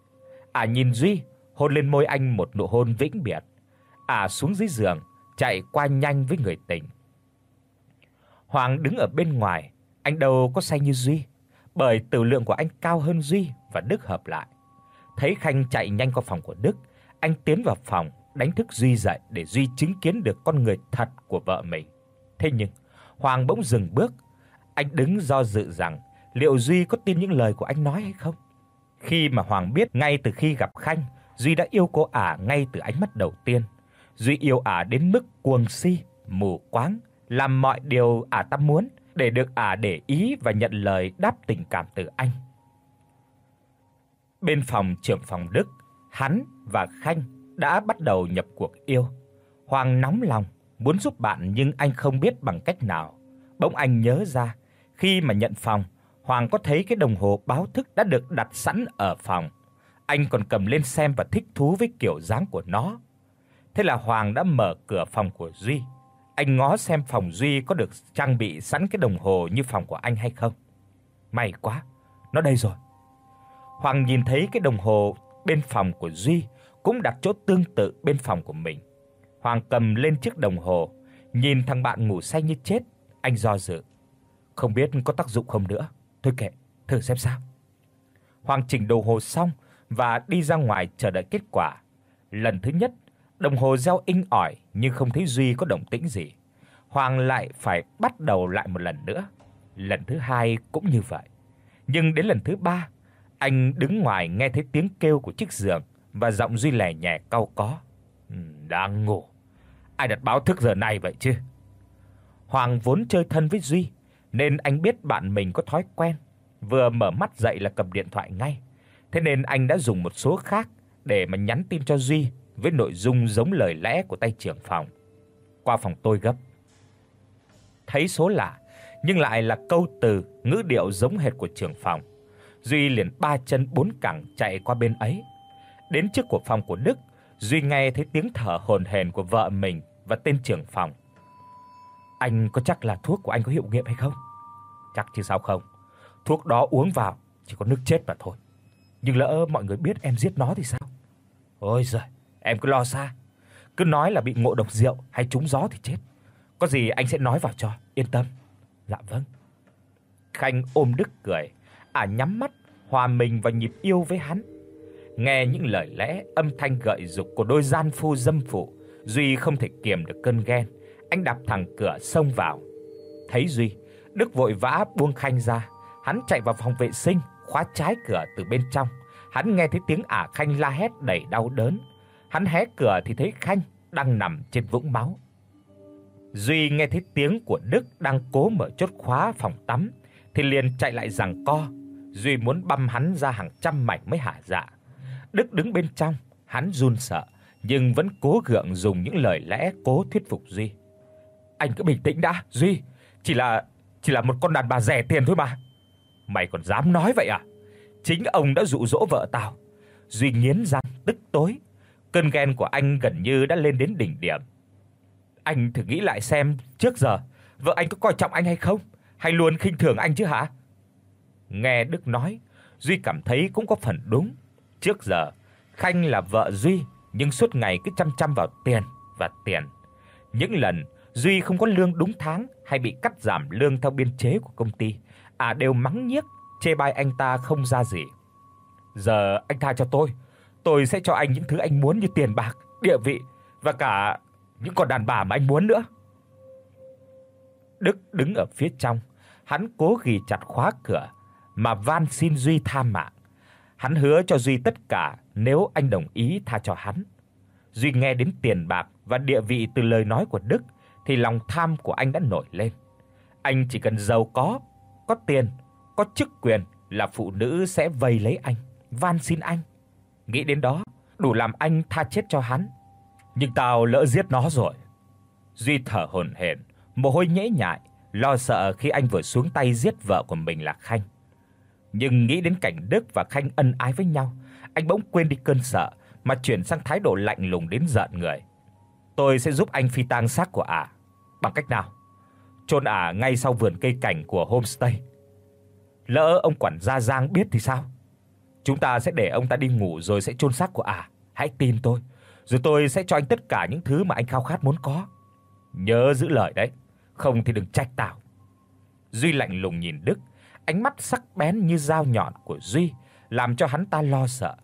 Ả nhìn Duy, hôn lên môi anh một nụ hôn vĩnh biệt. Ả xuống dưới giường, chạy qua nhanh với người tình. Hoàng đứng ở bên ngoài, anh đâu có say như Duy, bởi tử lượng của anh cao hơn Duy và Đức hợp lại. Thấy Khanh chạy nhanh qua phòng của Đức, anh tiến vào phòng, đánh thức Duy dậy để Duy chứng kiến được con người thật của vợ mình. Thế nhưng, Hoàng bỗng dừng bước, anh đứng do dự rằng liệu Duy có tin những lời của anh nói hay không. Khi mà Hoàng biết ngay từ khi gặp Khanh, Duy đã yêu cô ả ngay từ ánh mắt đầu tiên. Duy yêu ả đến mức cuồng si, mù quáng, làm mọi điều ả ta muốn để được ả để ý và nhận lời đáp tình cảm từ anh. Bên phòng trưởng phòng Đức, hắn và Khanh đã bắt đầu nhập cuộc yêu. Hoàng nóng lòng muốn giúp bạn nhưng anh không biết bằng cách nào. Bỗng anh nhớ ra, Khi mà nhận phòng, Hoàng có thấy cái đồng hồ báo thức đã được đặt sẵn ở phòng. Anh còn cầm lên xem và thích thú với kiểu dáng của nó. Thế là Hoàng đã mở cửa phòng của Duy. Anh ngó xem phòng Duy có được trang bị sẵn cái đồng hồ như phòng của anh hay không. May quá, nó đây rồi. Hoàng nhìn thấy cái đồng hồ bên phòng của Duy cũng đặt chỗ tương tự bên phòng của mình. Hoàng cầm lên chiếc đồng hồ, nhìn thằng bạn ngủ say như chết, anh do dự. Không biết có tác dụng không nữa. Thôi kệ, thử xem sao. Hoàng chỉnh đồng hồ xong và đi ra ngoài chờ đợi kết quả. Lần thứ nhất, đồng hồ reo inh ỏi nhưng không thấy Duy có động tĩnh gì. Hoàng lại phải bắt đầu lại một lần nữa. Lần thứ hai cũng như vậy. Nhưng đến lần thứ ba, anh đứng ngoài nghe thấy tiếng kêu của chiếc giường và giọng Duy lẻ nhẹ cau có. Ừ, đang ngủ. Ai đặt báo thức giờ này vậy chứ? Hoàng vốn chơi thân với Duy nên anh biết bạn mình có thói quen vừa mở mắt dậy là cầm điện thoại ngay. Thế nên anh đã dùng một số khác để mà nhắn tin cho Duy với nội dung giống lời lẽ của tay trưởng phòng. Qua phòng tôi gấp. Thấy số lạ nhưng lại là câu từ ngữ điệu giống hệt của trưởng phòng. Duy liền ba chân bốn cẳng chạy qua bên ấy. Đến trước của phòng của Đức, Duy nghe thấy tiếng thở hổn hển của vợ mình và tên trưởng phòng. Anh có chắc là thuốc của anh có hiệu nghiệm hay không? Chắc chứ sao không. Thuốc đó uống vào chỉ có nước chết mà thôi. Nhưng lỡ mọi người biết em giết nó thì sao? Ôi giời, em cứ lo xa. Cứ nói là bị ngộ độc rượu hay trúng gió thì chết. Có gì anh sẽ nói vào cho, yên tâm. Dạ vâng. Khanh ôm Đức cười, ả à nhắm mắt hòa mình vào nhịp yêu với hắn. Nghe những lời lẽ âm thanh gợi dục của đôi gian phu dâm phụ, Duy không thể kiềm được cơn ghen, anh đạp thẳng cửa xông vào. Thấy Duy, Đức vội vã buông Khanh ra, hắn chạy vào phòng vệ sinh, khóa trái cửa từ bên trong. Hắn nghe thấy tiếng ả Khanh la hét đầy đau đớn. Hắn hé cửa thì thấy Khanh đang nằm trên vũng máu. Duy nghe thấy tiếng của Đức đang cố mở chốt khóa phòng tắm thì liền chạy lại giằng co. Duy muốn băm hắn ra hàng trăm mảnh mới hả dạ. Đức đứng bên trong, hắn run sợ nhưng vẫn cố gượng dùng những lời lẽ cố thuyết phục Duy. Anh cứ bình tĩnh đã, Duy, chỉ là chỉ là một con đàn bà rẻ tiền thôi mà. Mày còn dám nói vậy à? Chính ông đã dụ dỗ vợ tao. Duy nghiến răng tức tối. Cơn ghen của anh gần như đã lên đến đỉnh điểm. Anh thử nghĩ lại xem, trước giờ vợ anh có coi trọng anh hay không, hay luôn khinh thường anh chứ hả? Nghe Đức nói, Duy cảm thấy cũng có phần đúng. Trước giờ, Khanh là vợ Duy, nhưng suốt ngày cứ chăm chăm vào tiền và tiền. Những lần Duy không có lương đúng tháng hay bị cắt giảm lương theo biên chế của công ty, à đều mắng nhiếc, chê bai anh ta không ra gì. Giờ anh tha cho tôi, tôi sẽ cho anh những thứ anh muốn như tiền bạc, địa vị và cả những con đàn bà mà anh muốn nữa. Đức đứng ở phía trong, hắn cố ghì chặt khóa cửa mà van xin Duy tha mạng. Hắn hứa cho Duy tất cả nếu anh đồng ý tha cho hắn. Duy nghe đến tiền bạc và địa vị từ lời nói của Đức thì lòng tham của anh đã nổi lên. Anh chỉ cần giàu có, có tiền, có chức quyền là phụ nữ sẽ vây lấy anh, van xin anh. Nghĩ đến đó, đủ làm anh tha chết cho hắn. Nhưng tao lỡ giết nó rồi. Duy thở hổn hển, mồ hôi nhễ nhại, lo sợ khi anh vừa xuống tay giết vợ của mình là Khanh. Nhưng nghĩ đến cảnh Đức và Khanh ân ái với nhau, anh bỗng quên đi cơn sợ mà chuyển sang thái độ lạnh lùng đến giận người. Tôi sẽ giúp anh phi tang xác của ả. Bằng cách nào? Chôn ả ngay sau vườn cây cảnh của homestay. Lỡ ông quản gia Giang biết thì sao? Chúng ta sẽ để ông ta đi ngủ rồi sẽ chôn xác của ả. Hãy tin tôi, rồi tôi sẽ cho anh tất cả những thứ mà anh khao khát muốn có. Nhớ giữ lời đấy, không thì đừng trách tao. Duy lạnh lùng nhìn Đức, ánh mắt sắc bén như dao nhọn của Duy làm cho hắn ta lo sợ.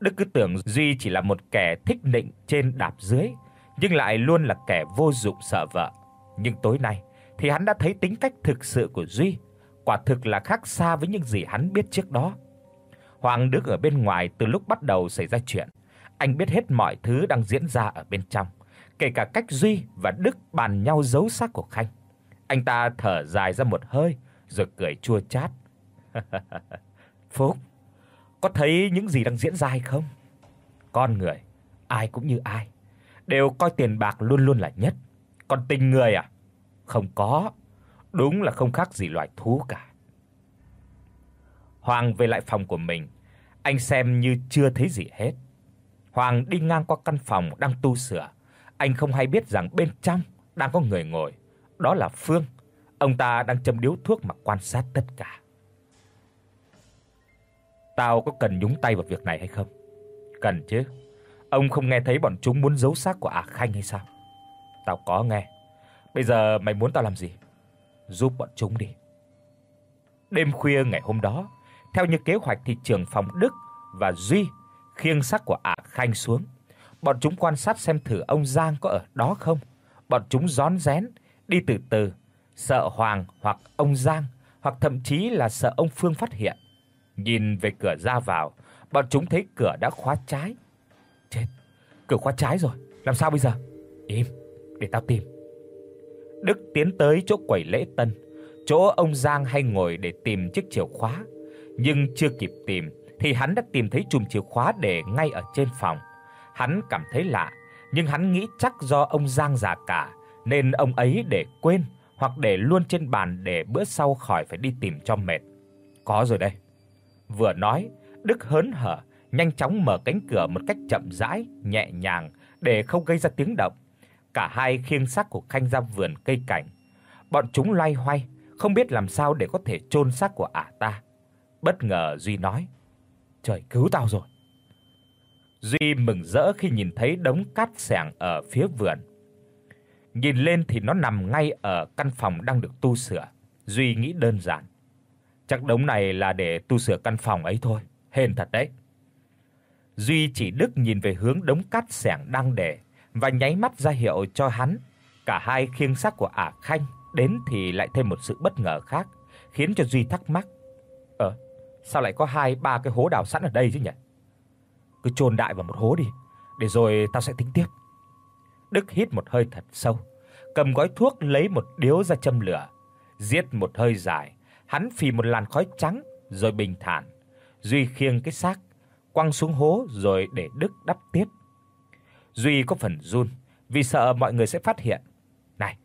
Đức cứ tưởng Duy chỉ là một kẻ thích nịnh trên đạp dưới, nhưng lại luôn là kẻ vô dụng sợ vợ. Nhưng tối nay thì hắn đã thấy tính cách thực sự của Duy, quả thực là khác xa với những gì hắn biết trước đó. Hoàng Đức ở bên ngoài từ lúc bắt đầu xảy ra chuyện, anh biết hết mọi thứ đang diễn ra ở bên trong, kể cả cách Duy và Đức bàn nhau giấu xác của Khanh. Anh ta thở dài ra một hơi rồi cười chua chát. "Phúc, có thấy những gì đang diễn ra hay không? Con người ai cũng như ai, đều coi tiền bạc luôn luôn là nhất. Còn tình người à? Không có. Đúng là không khác gì loài thú cả. Hoàng về lại phòng của mình, anh xem như chưa thấy gì hết. Hoàng đi ngang qua căn phòng đang tu sửa, anh không hay biết rằng bên trong đang có người ngồi, đó là Phương. Ông ta đang châm điếu thuốc mà quan sát tất cả. Tao có cần nhúng tay vào việc này hay không? Cần chứ. Ông không nghe thấy bọn chúng muốn giấu xác của Ả Khanh hay sao? Tao có nghe. Bây giờ mày muốn tao làm gì? Giúp bọn chúng đi. Đêm khuya ngày hôm đó, theo như kế hoạch thì trưởng phòng Đức và Duy khiêng xác của Ả Khanh xuống. Bọn chúng quan sát xem thử ông Giang có ở đó không. Bọn chúng rón rén đi từ từ, sợ Hoàng hoặc ông Giang hoặc thậm chí là sợ ông Phương phát hiện. Nhìn về cửa ra vào, bọn chúng thấy cửa đã khóa trái. Chết, cửa khóa trái rồi, làm sao bây giờ? Im, để tao tìm. Đức tiến tới chỗ quầy lễ tân, chỗ ông Giang hay ngồi để tìm chiếc chìa khóa, nhưng chưa kịp tìm thì hắn đã tìm thấy chùm chìa khóa để ngay ở trên phòng. Hắn cảm thấy lạ, nhưng hắn nghĩ chắc do ông Giang già cả nên ông ấy để quên hoặc để luôn trên bàn để bữa sau khỏi phải đi tìm cho mệt. Có rồi đây. Vừa nói, Đức hớn hở nhanh chóng mở cánh cửa một cách chậm rãi, nhẹ nhàng để không gây ra tiếng động. Cả hai khiêng xác của Khanh ra vườn cây cảnh. Bọn chúng loay hoay, không biết làm sao để có thể chôn xác của ả ta. Bất ngờ Duy nói: "Trời cứu tao rồi." Duy mừng rỡ khi nhìn thấy đống cát sẻng ở phía vườn. Nhìn lên thì nó nằm ngay ở căn phòng đang được tu sửa. Duy nghĩ đơn giản, chắc đống này là để tu sửa căn phòng ấy thôi, hên thật đấy. Duy chỉ Đức nhìn về hướng đống cát sẻng đang để và nháy mắt ra hiệu cho hắn. Cả hai khiêng xác của Ả Khanh đến thì lại thêm một sự bất ngờ khác, khiến cho Duy thắc mắc. Sao lại có hai ba cái hố đào sẵn ở đây chứ nhỉ? Cứ chôn đại vào một hố đi, để rồi tao sẽ tính tiếp. Đức hít một hơi thật sâu, cầm gói thuốc lấy một điếu ra châm lửa, giết một hơi dài, hắn phì một làn khói trắng rồi bình thản, Duy khiêng cái xác quăng xuống hố rồi để Đức đắp tiếp. Duy có phần run vì sợ mọi người sẽ phát hiện. "Này,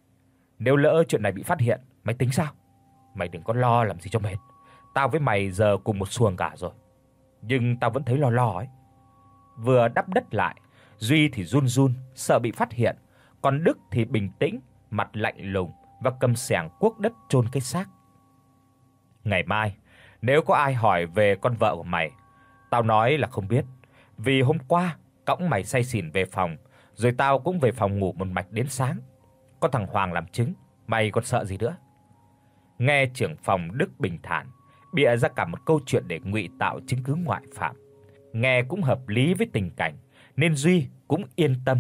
nếu lỡ chuyện này bị phát hiện, mày tính sao? Mày đừng có lo làm gì cho mệt. Tao với mày giờ cùng một xuồng cả rồi." Nhưng tao vẫn thấy lo lo ấy. Vừa đắp đất lại, Duy thì run run, sợ bị phát hiện, còn Đức thì bình tĩnh, mặt lạnh lùng và cầm xẻng cuốc đất chôn cái xác. Ngày mai, nếu có ai hỏi về con vợ của mày, tao nói là không biết, vì hôm qua cõng mày say xỉn về phòng, rồi tao cũng về phòng ngủ một mạch đến sáng. Có thằng Hoàng làm chứng, mày còn sợ gì nữa? Nghe trưởng phòng Đức bình thản, bịa ra cả một câu chuyện để ngụy tạo chứng cứ ngoại phạm. Nghe cũng hợp lý với tình cảnh, nên Duy cũng yên tâm.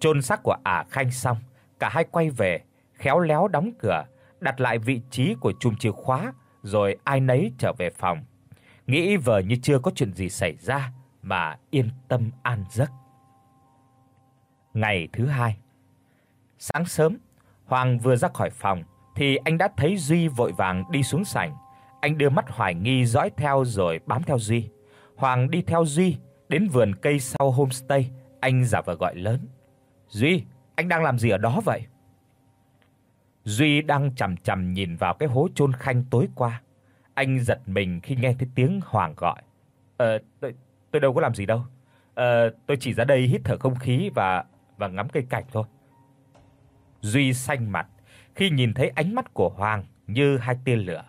Chôn xác của Ả Khanh xong, cả hai quay về, khéo léo đóng cửa, đặt lại vị trí của chùm chìa khóa, rồi ai nấy trở về phòng. Nghĩ vờ như chưa có chuyện gì xảy ra mà yên tâm an giấc. Ngày thứ hai. Sáng sớm, Hoàng vừa ra khỏi phòng thì anh đã thấy Duy vội vàng đi xuống sảnh. Anh đưa mắt hoài nghi dõi theo rồi bám theo Duy. Hoàng đi theo Duy đến vườn cây sau homestay, anh giả vờ gọi lớn. "Duy, anh đang làm gì ở đó vậy?" Duy đang chằm chằm nhìn vào cái hố chôn khanh tối qua. Anh giật mình khi nghe thấy tiếng Hoàng gọi. "Ờ, tôi tôi đâu có làm gì đâu. Ờ, tôi chỉ ra đây hít thở không khí và và ngắm cây cảnh thôi." Duy xanh mặt khi nhìn thấy ánh mắt của Hoàng như hai tia lửa.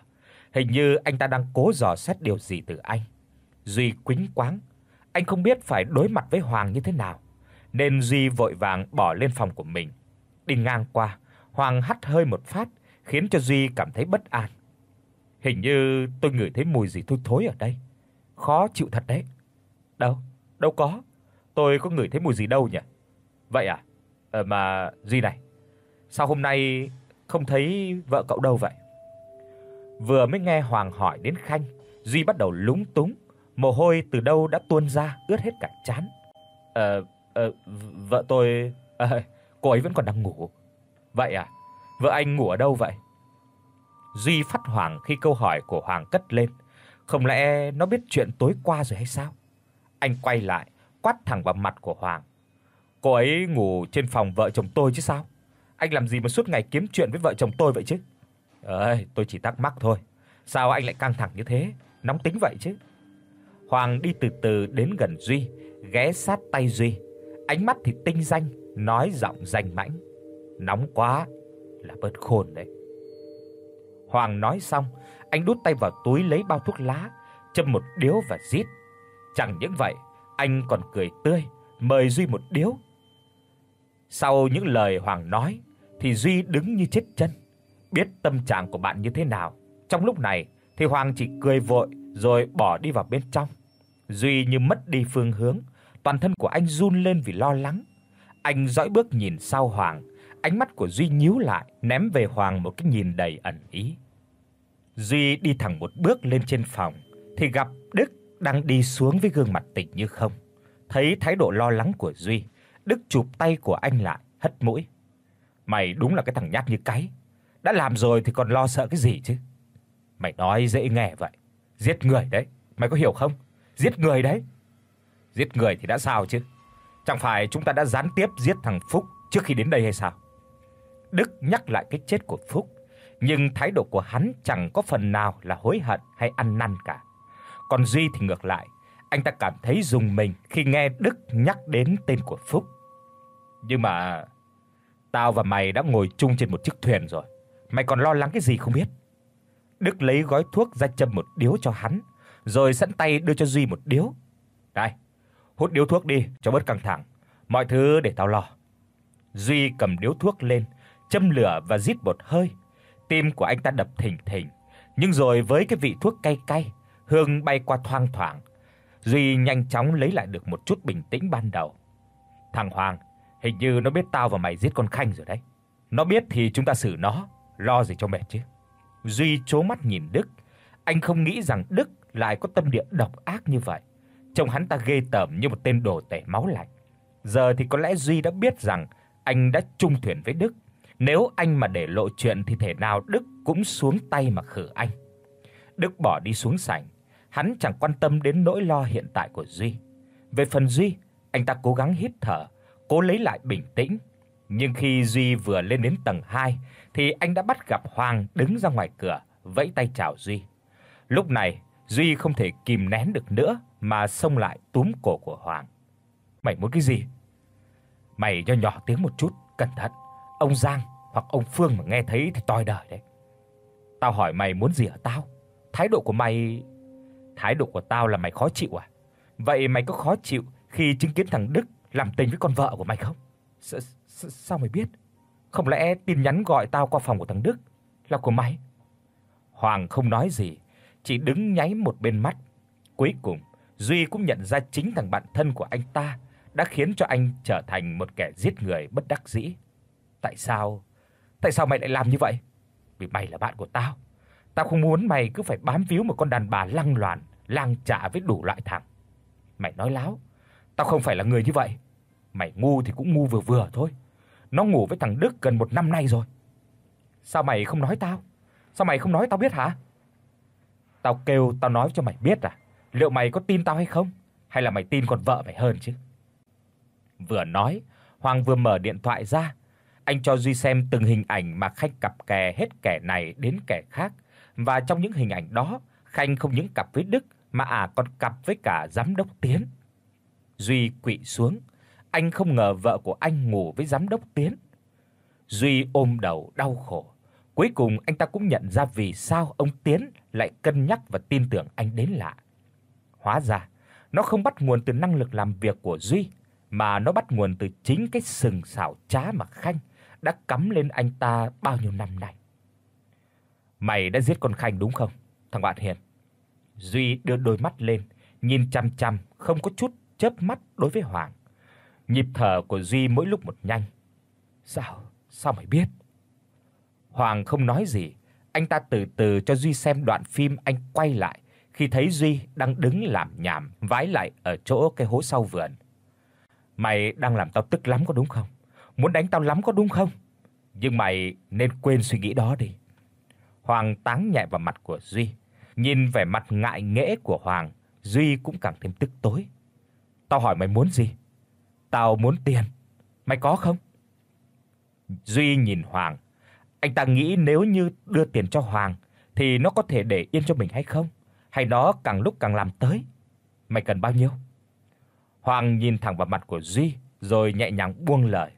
Hình như anh ta đang cố dò xét điều gì từ anh. Duy quĩnh quáng, anh không biết phải đối mặt với Hoàng như thế nào, nên Duy vội vàng bỏ lên phòng của mình. Đi ngang qua, Hoàng hắt hơi một phát, khiến cho Duy cảm thấy bất an. Hình như tôi ngửi thấy mùi gì thối thối ở đây. Khó chịu thật đấy. Đâu? Đâu có. Tôi có ngửi thấy mùi gì đâu nhỉ? Vậy à? Ờ mà Duy này, sao hôm nay không thấy vợ cậu đâu vậy? Vừa mới nghe Hoàng hỏi đến Khanh, Duy bắt đầu lúng túng, mồ hôi từ đâu đã tuôn ra, ướt hết cả trán. Ờ ờ vợ tôi à, cô ấy vẫn còn đang ngủ. Vậy à? Vợ anh ngủ ở đâu vậy? Duy phát hoảng khi câu hỏi của Hoàng cất lên. Không lẽ nó biết chuyện tối qua rồi hay sao? Anh quay lại, quát thẳng vào mặt của Hoàng. Cô ấy ngủ trên phòng vợ chồng tôi chứ sao? Anh làm gì mà suốt ngày kiếm chuyện với vợ chồng tôi vậy chứ? "Ơi, tôi chỉ thắc mắc thôi. Sao anh lại căng thẳng như thế? Nóng tính vậy chứ?" Hoàng đi từ từ đến gần Duy, ghé sát tay Duy, ánh mắt thì tinh danh, nói giọng danh mãnh, "Nóng quá là bớt khôn đấy." Hoàng nói xong, anh đút tay vào túi lấy bao thuốc lá, châm một điếu và rít. Chẳng những vậy, anh còn cười tươi, mời Duy một điếu. Sau những lời Hoàng nói thì Duy đứng như chết chân, biết tâm trạng của bạn như thế nào. Trong lúc này thì Hoàng chỉ cười vội rồi bỏ đi vào bên trong. Duy như mất đi phương hướng, toàn thân của anh run lên vì lo lắng. Anh dõi bước nhìn sau Hoàng, ánh mắt của Duy nhíu lại, ném về Hoàng một cái nhìn đầy ẩn ý. Duy đi thẳng một bước lên trên phòng thì gặp Đức đang đi xuống với gương mặt tỉnh như không. Thấy thái độ lo lắng của Duy, Đức chụp tay của anh lại, hất mũi. Mày đúng là cái thằng nhát như cái. Đã làm rồi thì còn lo sợ cái gì chứ? Mày nói dễ nghe vậy. Giết người đấy, mày có hiểu không? Giết người đấy. Giết người thì đã sao chứ? Chẳng phải chúng ta đã gián tiếp giết thằng Phúc trước khi đến đây hay sao? Đức nhắc lại cái chết của Phúc, nhưng thái độ của hắn chẳng có phần nào là hối hận hay ăn năn cả. Còn Duy thì ngược lại, anh ta cảm thấy rùng mình khi nghe Đức nhắc đến tên của Phúc. Nhưng mà tao và mày đã ngồi chung trên một chiếc thuyền rồi, mày còn lo lắng cái gì không biết? Đức lấy gói thuốc ra châm một điếu cho hắn, rồi sẵn tay đưa cho Duy một điếu. "Đây, hút điếu thuốc đi cho bớt căng thẳng, mọi thứ để tao lo." Duy cầm điếu thuốc lên, châm lửa và rít một hơi. Tim của anh ta đập thình thình, nhưng rồi với cái vị thuốc cay cay, hương bay qua thoang thoảng, Duy nhanh chóng lấy lại được một chút bình tĩnh ban đầu. Thằng Hoàng, hình như nó biết tao và mày giết con Khanh rồi đấy. Nó biết thì chúng ta xử nó, lo gì cho mệt chứ. Duy chố mắt nhìn Đức, anh không nghĩ rằng Đức lại có tâm địa độc ác như vậy. Trông hắn ta ghê tởm như một tên đồ tể máu lạnh. Giờ thì có lẽ Duy đã biết rằng anh đã chung thuyền với Đức. Nếu anh mà để lộ chuyện thì thể nào Đức cũng xuống tay mà khử anh. Đức bỏ đi xuống sảnh, hắn chẳng quan tâm đến nỗi lo hiện tại của Duy. Về phần Duy, anh ta cố gắng hít thở, cố lấy lại bình tĩnh, nhưng khi Duy vừa lên đến tầng 2 thì anh đã bắt gặp Hoàng đứng ra ngoài cửa, vẫy tay chào Duy. Lúc này, Duy không thể kìm nén được nữa mà xông lại túm cổ của Hoàng. "Mày muốn cái gì?" "Mày cho nhỏ tiếng một chút, cẩn thận. Ông Giang hoặc ông Phương mà nghe thấy thì toi đời đấy." "Tao hỏi mày muốn gì ở tao? Thái độ của mày Thái độ của tao là mày khó chịu à? Vậy mày có khó chịu khi chứng kiến thằng Đức làm tình với con vợ của mày không? S -s sao mày biết? Không lẽ tin nhắn gọi tao qua phòng của thằng Đức là của mày? Hoàng không nói gì, chỉ đứng nháy một bên mắt. Cuối cùng, Duy cũng nhận ra chính thằng bạn thân của anh ta đã khiến cho anh trở thành một kẻ giết người bất đắc dĩ. Tại sao? Tại sao mày lại làm như vậy? Vì mày là bạn của tao. Tao không muốn mày cứ phải bám víu một con đàn bà lăng loàn, lang trả với đủ loại thằng. Mày nói láo, tao không phải là người như vậy. Mày ngu thì cũng ngu vừa vừa thôi. Nó ngủ với thằng Đức gần một năm nay rồi. Sao mày không nói tao? Sao mày không nói tao biết hả? Tao kêu tao nói cho mày biết à? Liệu mày có tin tao hay không? Hay là mày tin con vợ mày hơn chứ? Vừa nói, Hoàng vừa mở điện thoại ra, anh cho Duy xem từng hình ảnh mà khách cặp kè hết kẻ này đến kẻ khác và trong những hình ảnh đó, Khanh không những cặp với Đức mà à còn cặp với cả giám đốc Tiến. Duy quỵ xuống, anh không ngờ vợ của anh ngủ với giám đốc Tiến. Duy ôm đầu đau khổ. Cuối cùng anh ta cũng nhận ra vì sao ông Tiến lại cân nhắc và tin tưởng anh đến lạ. Hóa ra, nó không bắt nguồn từ năng lực làm việc của Duy, mà nó bắt nguồn từ chính cái sừng xảo trá mà Khanh đã cắm lên anh ta bao nhiêu năm nay. Mày đã giết con Khanh đúng không, thằng bạn Hiền? Duy đưa đôi mắt lên, nhìn chằm chằm, không có chút chớp mắt đối với Hoàng. Nhịp thở của Duy mỗi lúc một nhanh. "Sao? Sao mày biết?" Hoàng không nói gì, anh ta từ từ cho Duy xem đoạn phim anh quay lại khi thấy Duy đang đứng làm nhảm vái lại ở chỗ cái hố sau vườn. "Mày đang làm tao tức lắm có đúng không? Muốn đánh tao lắm có đúng không? Nhưng mày nên quên suy nghĩ đó đi." Hoàng táng nhẹ vào mặt của Duy. Nhìn vẻ mặt ngại nghễ của Hoàng, Duy cũng càng thêm tức tối. "Tao hỏi mày muốn gì?" "Tao muốn tiền. Mày có không?" Duy nhìn Hoàng, Anh ta nghĩ nếu như đưa tiền cho Hoàng thì nó có thể để yên cho mình hay không? Hay nó càng lúc càng làm tới? Mày cần bao nhiêu? Hoàng nhìn thẳng vào mặt của Duy rồi nhẹ nhàng buông lời,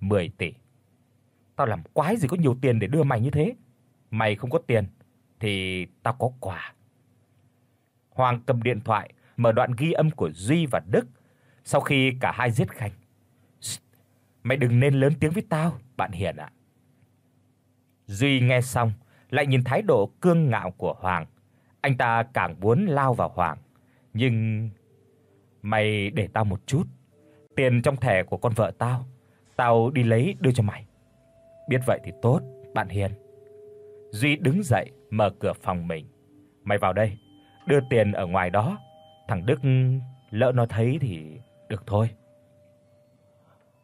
10 tỷ. Tao làm quái gì có nhiều tiền để đưa mày như thế? Mày không có tiền thì tao có quà. Hoàng cầm điện thoại, mở đoạn ghi âm của Duy và Đức sau khi cả hai giết Khanh. Mày đừng nên lớn tiếng với tao, bạn Hiền ạ. Duy nghe xong, lại nhìn thái độ cương ngạo của Hoàng, anh ta càng muốn lao vào Hoàng. Nhưng mày để tao một chút, tiền trong thẻ của con vợ tao, tao đi lấy đưa cho mày. Biết vậy thì tốt, bạn Hiền. Duy đứng dậy, mở cửa phòng mình. Mày vào đây, đưa tiền ở ngoài đó, thằng Đức lỡ nó thấy thì được thôi.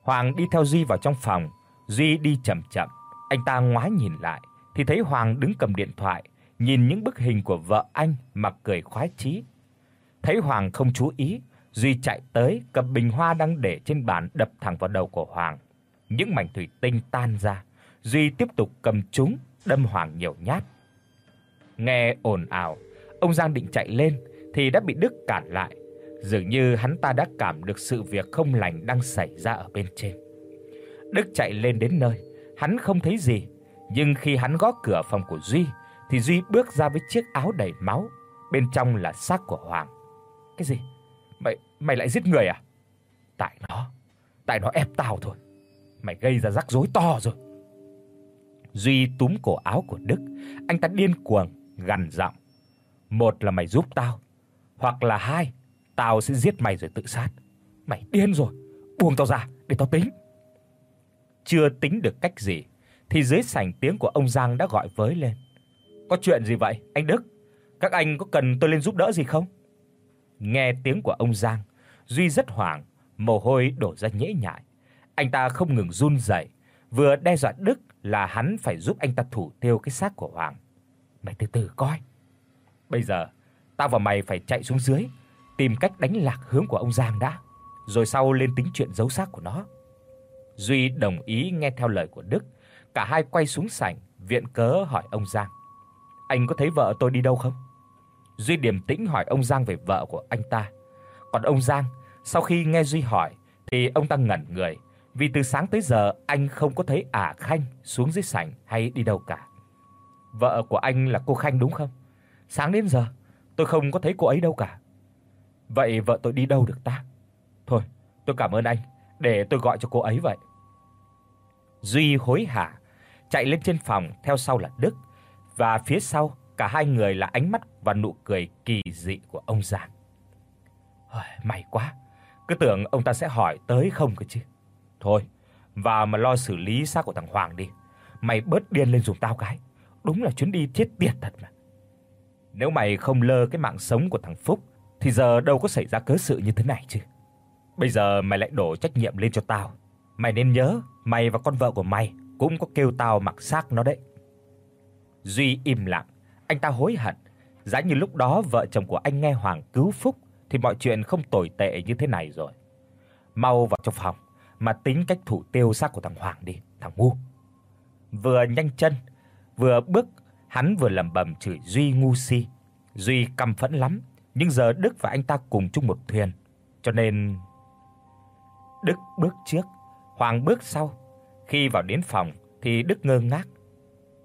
Hoàng đi theo Duy vào trong phòng, Duy đi chậm chậm, anh ta ngoái nhìn lại thì thấy Hoàng đứng cầm điện thoại, nhìn những bức hình của vợ anh mà cười khoái chí. Thấy Hoàng không chú ý, Duy chạy tới cầm bình hoa đang để trên bàn đập thẳng vào đầu của Hoàng. Những mảnh thủy tinh tan ra, Duy tiếp tục cầm chúng đâm Hoàng nhiều nhát. Nghe ồn ào, ông Giang định chạy lên thì đã bị Đức cản lại, dường như hắn ta đã cảm được sự việc không lành đang xảy ra ở bên trên. Đức chạy lên đến nơi, hắn không thấy gì, nhưng khi hắn gõ cửa phòng của Duy thì Duy bước ra với chiếc áo đầy máu, bên trong là xác của Hoàng. Cái gì? Mày mày lại giết người à? Tại nó, tại nó ép tao thôi. Mày gây ra rắc rối to rồi. Duy túm cổ áo của Đức, anh ta điên cuồng gằn giọng. Một là mày giúp tao, hoặc là hai, tao sẽ giết mày rồi tự sát. Mày điên rồi, buông tao ra để tao tính. Chưa tính được cách gì thì dưới sảnh tiếng của ông Giang đã gọi với lên. Có chuyện gì vậy, anh Đức? Các anh có cần tôi lên giúp đỡ gì không? Nghe tiếng của ông Giang, Duy rất hoảng, mồ hôi đổ ra nhễ nhại. Anh ta không ngừng run rẩy, vừa đe dọa Đức là hắn phải giúp anh ta thủ tiêu cái xác của Hoàng. Mày từ từ coi. Bây giờ, tao và mày phải chạy xuống dưới, tìm cách đánh lạc hướng của ông Giang đã, rồi sau lên tính chuyện giấu xác của nó. Duy đồng ý nghe theo lời của Đức, cả hai quay xuống sảnh, viện cớ hỏi ông Giang. Anh có thấy vợ tôi đi đâu không? Duy điềm tĩnh hỏi ông Giang về vợ của anh ta. Còn ông Giang, sau khi nghe Duy hỏi thì ông ta ngẩn người, vì từ sáng tới giờ anh không có thấy ả Khanh xuống dưới sảnh hay đi đâu cả. Vợ của anh là cô Khanh đúng không? Sáng đến giờ tôi không có thấy cô ấy đâu cả. Vậy vợ tôi đi đâu được ta? Thôi, tôi cảm ơn anh, để tôi gọi cho cô ấy vậy. Duy hối hả chạy lên trên phòng theo sau là Đức và phía sau cả hai người là ánh mắt và nụ cười kỳ dị của ông Giang. May quá, cứ tưởng ông ta sẽ hỏi tới không cơ chứ. Thôi, vào mà lo xử lý xác của thằng Hoàng đi. Mày bớt điên lên dùng tao cái. Đúng là chuyến đi chết tiệt thật mà. Nếu mày không lơ cái mạng sống của thằng Phúc thì giờ đâu có xảy ra cớ sự như thế này chứ. Bây giờ mày lại đổ trách nhiệm lên cho tao. Mày nên nhớ, mày và con vợ của mày cũng có kêu tao mặc xác nó đấy. Duy im lặng, anh ta hối hận, giá như lúc đó vợ chồng của anh nghe Hoàng cứu Phúc thì mọi chuyện không tồi tệ như thế này rồi. Mau vào trong phòng mà tính cách thủ tiêu xác của thằng Hoàng đi, thằng ngu. Vừa nhanh chân, vừa bước, hắn vừa lẩm bẩm chửi Duy ngu si. Duy căm phẫn lắm, nhưng giờ Đức và anh ta cùng chung một thuyền, cho nên Đức bước trước, Hoàng bước sau. Khi vào đến phòng thì Đức ngơ ngác.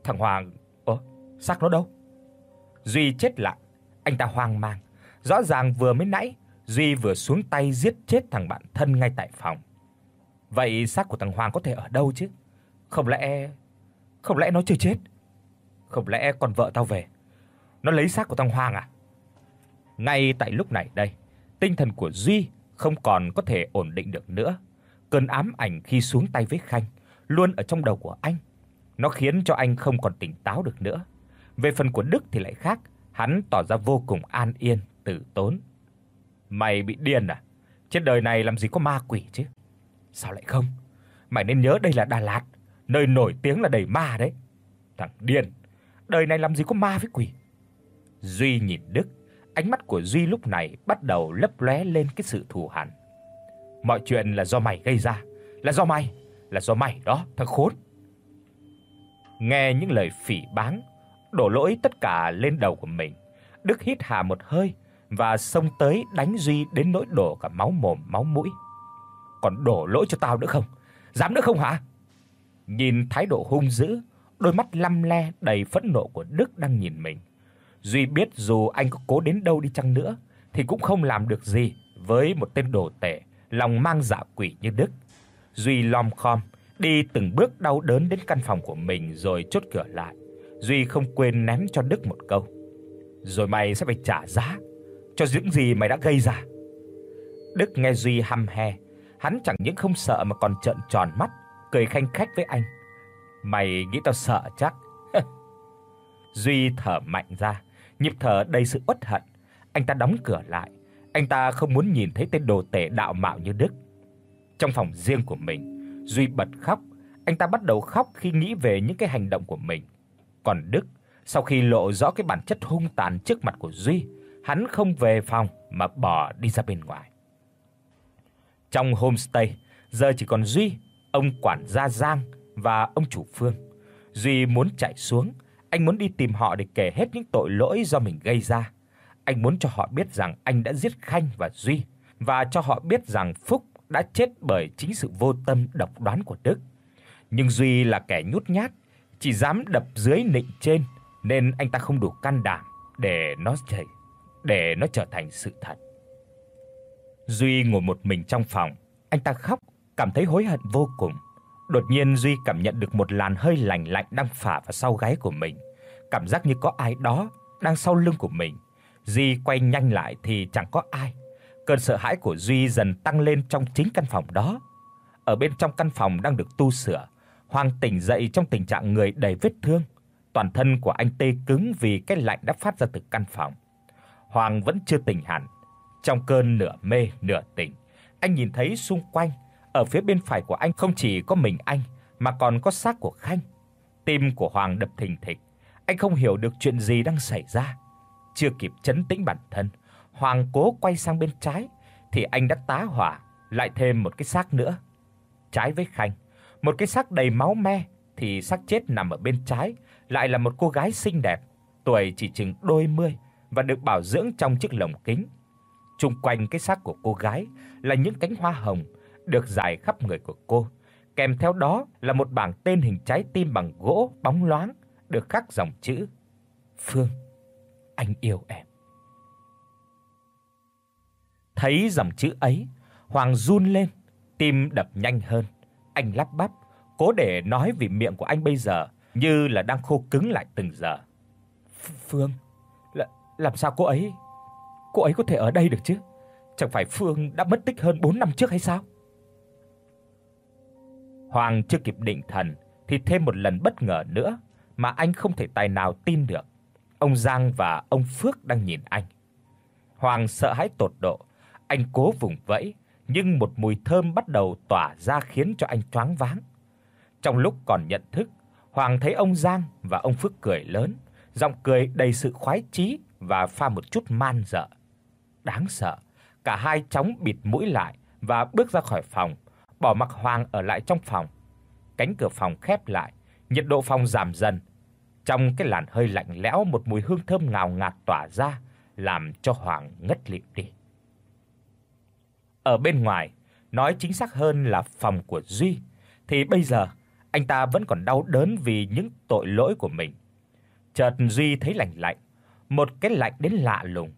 Thằng Hoàng, ơ, xác nó đâu? Duy chết lặng, anh ta hoang mang. Rõ ràng vừa mới nãy Duy vừa xuống tay giết chết thằng bạn thân ngay tại phòng. Vậy xác của thằng Hoàng có thể ở đâu chứ? Không lẽ không lẽ nó chưa chết? Không lẽ con vợ tao về nó lấy xác của thằng Hoàng à? Ngay tại lúc này đây, tinh thần của Duy không còn có thể ổn định được nữa. Cơn ám ảnh khi xuống tay với Khanh luôn ở trong đầu của anh. Nó khiến cho anh không còn tỉnh táo được nữa. Về phần của Đức thì lại khác, hắn tỏ ra vô cùng an yên, tử tốn. Mày bị điên à? Trên đời này làm gì có ma quỷ chứ? Sao lại không? Mày nên nhớ đây là Đà Lạt, nơi nổi tiếng là đầy ma đấy. Thằng điên, đời này làm gì có ma với quỷ. Duy nhìn Đức, ánh mắt của Duy lúc này bắt đầu lấp lóe lên cái sự thù hằn. Mọi chuyện là do mày gây ra, là do mày, là do mày đó, thằng khốn. Nghe những lời phỉ báng, đổ lỗi tất cả lên đầu của mình, Đức hít hà một hơi và xông tới đánh Duy đến nỗi đổ cả máu mồm máu mũi. Còn đổ lỗi cho tao nữa không? Dám nữa không hả? Nhìn thái độ hung dữ, đôi mắt lăm le đầy phẫn nộ của Đức đang nhìn mình. Duy biết dù anh có cố đến đâu đi chăng nữa thì cũng không làm được gì với một tên đồ tể, lòng mang dạ quỷ như Đức. Duy lom khom đi từng bước đau đớn đến căn phòng của mình rồi chốt cửa lại. Duy không quên ném cho Đức một câu. Rồi mày sẽ phải trả giá cho những gì mày đã gây ra. Đức nghe Duy hăm he, hắn chẳng những không sợ mà còn trợn tròn mắt, cười khanh khách với anh. Mày nghĩ tao sợ chắc? Duy thở mạnh ra, nhịp thở đầy sự uất hận. Anh ta đóng cửa lại, anh ta không muốn nhìn thấy tên đồ tể đạo mạo như Đức. Trong phòng riêng của mình, Duy bật khóc, anh ta bắt đầu khóc khi nghĩ về những cái hành động của mình. Còn Đức, sau khi lộ rõ cái bản chất hung tàn trước mặt của Duy, hắn không về phòng mà bỏ đi ra bên ngoài. Trong homestay, giờ chỉ còn Duy, ông quản gia Giang và ông chủ Phương. Duy muốn chạy xuống, anh muốn đi tìm họ để kể hết những tội lỗi do mình gây ra. Anh muốn cho họ biết rằng anh đã giết Khanh và Duy và cho họ biết rằng Phúc đã chết bởi chính sự vô tâm độc đoán của Đức. Nhưng Duy là kẻ nhút nhát, chỉ dám đập dưới nịnh trên nên anh ta không đủ can đảm để nó chảy để nó trở thành sự thật. Duy ngồi một mình trong phòng, anh ta khóc, cảm thấy hối hận vô cùng. Đột nhiên Duy cảm nhận được một làn hơi lạnh lạnh đang phả vào sau gáy của mình, cảm giác như có ai đó đang sau lưng của mình. Duy quay nhanh lại thì chẳng có ai. Cơn sợ hãi của Duy dần tăng lên trong chính căn phòng đó. Ở bên trong căn phòng đang được tu sửa, Hoàng tỉnh dậy trong tình trạng người đầy vết thương, toàn thân của anh tê cứng vì cái lạnh đã phát ra từ căn phòng. Hoàng vẫn chưa tỉnh hẳn, trong cơn nửa mê nửa tỉnh, anh nhìn thấy xung quanh, ở phía bên phải của anh không chỉ có mình anh mà còn có xác của Khanh. Tim của Hoàng đập thình thịch, anh không hiểu được chuyện gì đang xảy ra. Chưa kịp trấn tĩnh bản thân, Hoàng cố quay sang bên trái thì anh đã tá hỏa lại thêm một cái xác nữa. Trái với Khanh, một cái xác đầy máu me thì xác chết nằm ở bên trái lại là một cô gái xinh đẹp, tuổi chỉ chừng đôi mươi và được bảo dưỡng trong chiếc lồng kính. xung quanh cái xác của cô gái là những cánh hoa hồng được dài khắp người của cô, kèm theo đó là một bảng tên hình trái tim bằng gỗ bóng loáng được khắc dòng chữ: Phương, anh yêu em. Thấy dòng chữ ấy, Hoàng run lên, tim đập nhanh hơn. Anh lắp bắp, cố để nói vì miệng của anh bây giờ như là đang khô cứng lại từng giờ. Phương, là làm sao cô ấy cô ấy có thể ở đây được chứ? Chẳng phải Phương đã mất tích hơn 4 năm trước hay sao? Hoàng chưa kịp định thần thì thêm một lần bất ngờ nữa mà anh không thể tài nào tin được. Ông Giang và ông Phước đang nhìn anh. Hoàng sợ hãi tột độ, anh cố vùng vẫy, nhưng một mùi thơm bắt đầu tỏa ra khiến cho anh choáng váng. Trong lúc còn nhận thức, Hoàng thấy ông Giang và ông Phước cười lớn, giọng cười đầy sự khoái chí và pha một chút man dợ. Đáng sợ, cả hai chóng bịt mũi lại và bước ra khỏi phòng, bỏ mặc Hoàng ở lại trong phòng. Cánh cửa phòng khép lại, nhiệt độ phòng giảm dần. Trong cái làn hơi lạnh lẽo một mùi hương thơm ngào ngạt tỏa ra, làm cho Hoàng ngất lịm đi. Ở bên ngoài, nói chính xác hơn là phòng của Duy, thì bây giờ anh ta vẫn còn đau đớn vì những tội lỗi của mình. Chợt Duy thấy lạnh lạnh, một cái lạnh đến lạ lùng.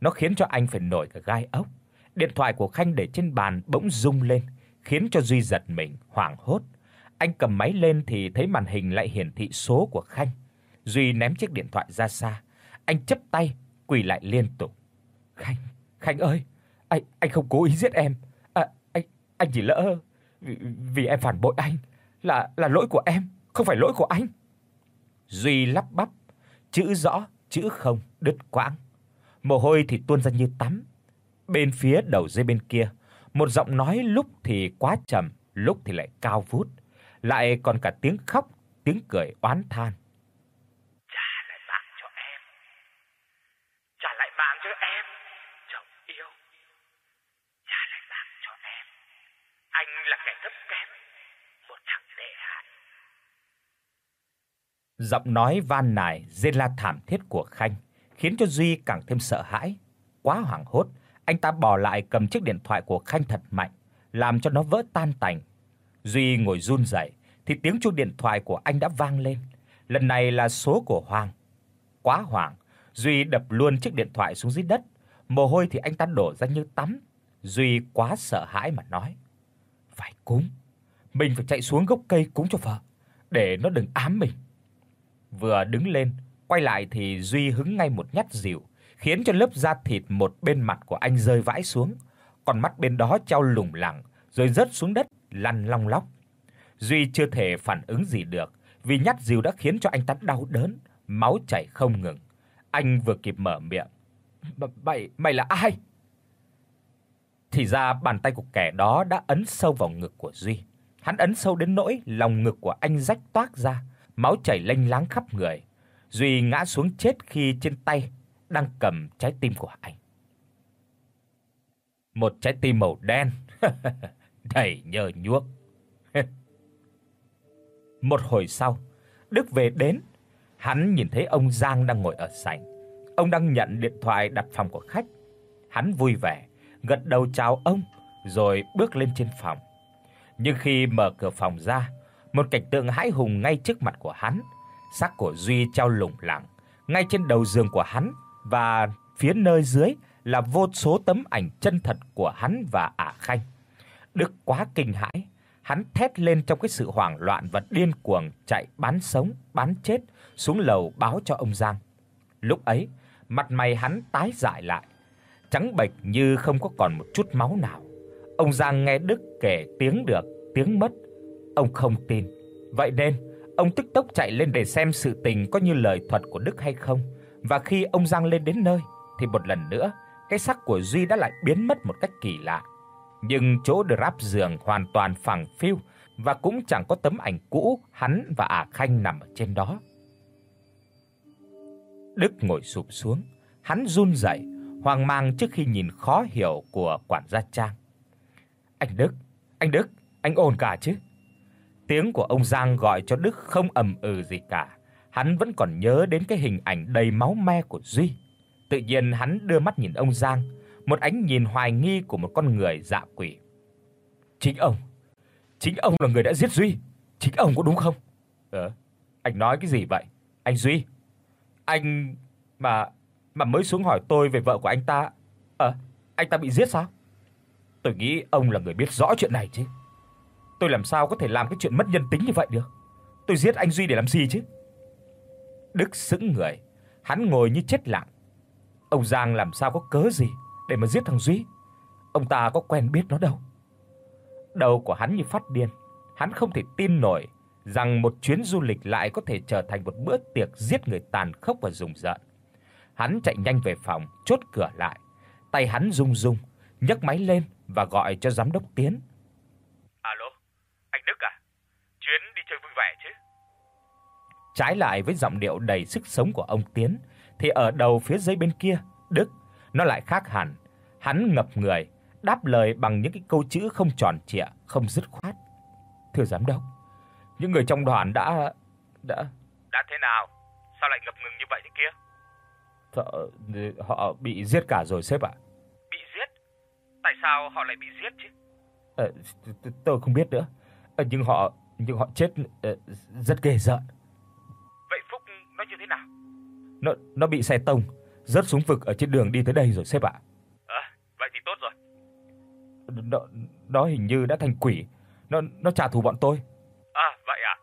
Nó khiến cho anh phải nổi cả gai ốc. Điện thoại của Khanh để trên bàn bỗng rung lên, khiến cho Duy giật mình, hoảng hốt. Anh cầm máy lên thì thấy màn hình lại hiển thị số của Khanh. Duy ném chiếc điện thoại ra xa, anh chắp tay quỳ lại liên tục. "Khanh, Khanh ơi, anh anh không cố ý giết em. À, anh anh chỉ lỡ vì, vì em phản bội anh, là là lỗi của em, không phải lỗi của anh." Duy lắp bắp, chữ rõ, chữ không đứt quãng. Mồ hôi thì tuôn ra như tắm. Bên phía đầu dây bên kia, một giọng nói lúc thì quá trầm, lúc thì lại cao vút, lại còn cả tiếng khóc, tiếng cười oán than. Trả lại mạng cho em. Trả lại mạng cho em, chồng yêu. Trả lại mạng cho em. Anh là kẻ thấp kém, một thằng tệ hại. Giọng nói van nài, rên la thảm thiết của Khanh khiến cho Duy càng thêm sợ hãi, quá hoảng hốt, anh ta bỏ lại cầm chiếc điện thoại của Khanh thật mạnh, làm cho nó vỡ tan tành. Duy ngồi run rẩy thì tiếng chuông điện thoại của anh đã vang lên. Lần này là số của Hoàng. Quá hoảng, Duy đập luôn chiếc điện thoại xuống dưới đất, mồ hôi thì anh ta đổ ra như tắm. Duy quá sợ hãi mà nói: "Phải cúng, mình phải chạy xuống gốc cây cúng cho vợ, để nó đừng ám mình." Vừa đứng lên, quay lại thì Duy hứng ngay một nhát dìu, khiến cho lớp da thịt một bên mặt của anh rơi vãi xuống, còn mắt bên đó trao lủng lẳng rồi rớt xuống đất lăn long lóc. Duy chưa thể phản ứng gì được, vì nhát dìu đã khiến cho anh ta đau đớn, máu chảy không ngừng. Anh vừa kịp mở miệng, "Mày mày là ai?" Thì ra bàn tay của kẻ đó đã ấn sâu vào ngực của Duy. Hắn ấn sâu đến nỗi lòng ngực của anh rách toác ra, máu chảy lênh láng khắp người. Duy ngã xuống chết khi trên tay đang cầm trái tim của anh. Một trái tim màu đen, đầy nhơ nhuốc. Một hồi sau, Đức về đến, hắn nhìn thấy ông Giang đang ngồi ở sảnh. Ông đang nhận điện thoại đặt phòng của khách. Hắn vui vẻ gật đầu chào ông rồi bước lên trên phòng. Nhưng khi mở cửa phòng ra, một cảnh tượng hãi hùng ngay trước mặt của hắn, xác của Duy treo lủng lẳng ngay trên đầu giường của hắn và phía nơi dưới là vô số tấm ảnh chân thật của hắn và Ả Khanh. Đức quá kinh hãi, hắn thét lên trong cái sự hoảng loạn và điên cuồng chạy bán sống, bán chết xuống lầu báo cho ông Giang. Lúc ấy, mặt mày hắn tái dại lại, trắng bệch như không có còn một chút máu nào. Ông Giang nghe Đức kể tiếng được, tiếng mất, ông không tin. Vậy nên, ông tức tốc chạy lên để xem sự tình có như lời thuật của Đức hay không. Và khi ông Giang lên đến nơi thì một lần nữa, cái sắc của Duy đã lại biến mất một cách kỳ lạ. Nhưng chỗ drap giường hoàn toàn phẳng phiu và cũng chẳng có tấm ảnh cũ hắn và Ả Khanh nằm ở trên đó. Đức ngồi sụp xuống, hắn run rẩy, hoang mang trước khi nhìn khó hiểu của quản gia Trang. "Anh Đức, anh Đức, anh ổn cả chứ?" Tiếng của ông Giang gọi cho Đức không ầm ừ gì cả. Hắn vẫn còn nhớ đến cái hình ảnh đầy máu me của Duy. Tự nhiên hắn đưa mắt nhìn ông Giang, một ánh nhìn hoài nghi của một con người dạ quỷ. "Chính ông, chính ông là người đã giết Duy, chính ông có đúng không?" "Ờ, anh nói cái gì vậy? Anh Duy, anh mà mà mới xuống hỏi tôi về vợ của anh ta. Ờ, anh ta bị giết sao? Tôi nghĩ ông là người biết rõ chuyện này chứ. Tôi làm sao có thể làm cái chuyện mất nhân tính như vậy được? Tôi giết anh Duy để làm gì chứ? Đức sững người, hắn ngồi như chết lặng. Ông Giang làm sao có cớ gì để mà giết thằng Duy? Ông ta có quen biết nó đâu. Đầu của hắn như phát điên, hắn không thể tin nổi rằng một chuyến du lịch lại có thể trở thành một bữa tiệc giết người tàn khốc và rùng rợn. Hắn chạy nhanh về phòng, chốt cửa lại. Tay hắn run run, nhấc máy lên và gọi cho giám đốc Tiến. Alo, anh Đức à? Chuyến đi chơi vui vẻ chứ? Trái lại với giọng điệu đầy sức sống của ông Tiến thì ở đầu phía dưới bên kia, Đức nó lại khác hẳn. Hắn ngập người, đáp lời bằng những cái câu chữ không tròn trịa, không dứt khoát. "Thưa giám đốc, những người trong đoàn đã đã Đã thế nào? Sao lại ngập ngừng như vậy thế kia? Thợ, họ bị giết cả rồi sếp ạ. Bị giết? Tại sao họ lại bị giết chứ? Ờ, tôi không biết nữa. Ờ, nhưng họ nhưng họ chết ờ, rất ghê rợn. Nó như thế nào? Nó nó bị xe tông rớt xuống vực ở trên đường đi tới đây rồi sếp ạ. Ờ, vậy thì tốt rồi. Nó nó hình như đã thành quỷ. Nó nó trả thù bọn tôi. À, vậy à?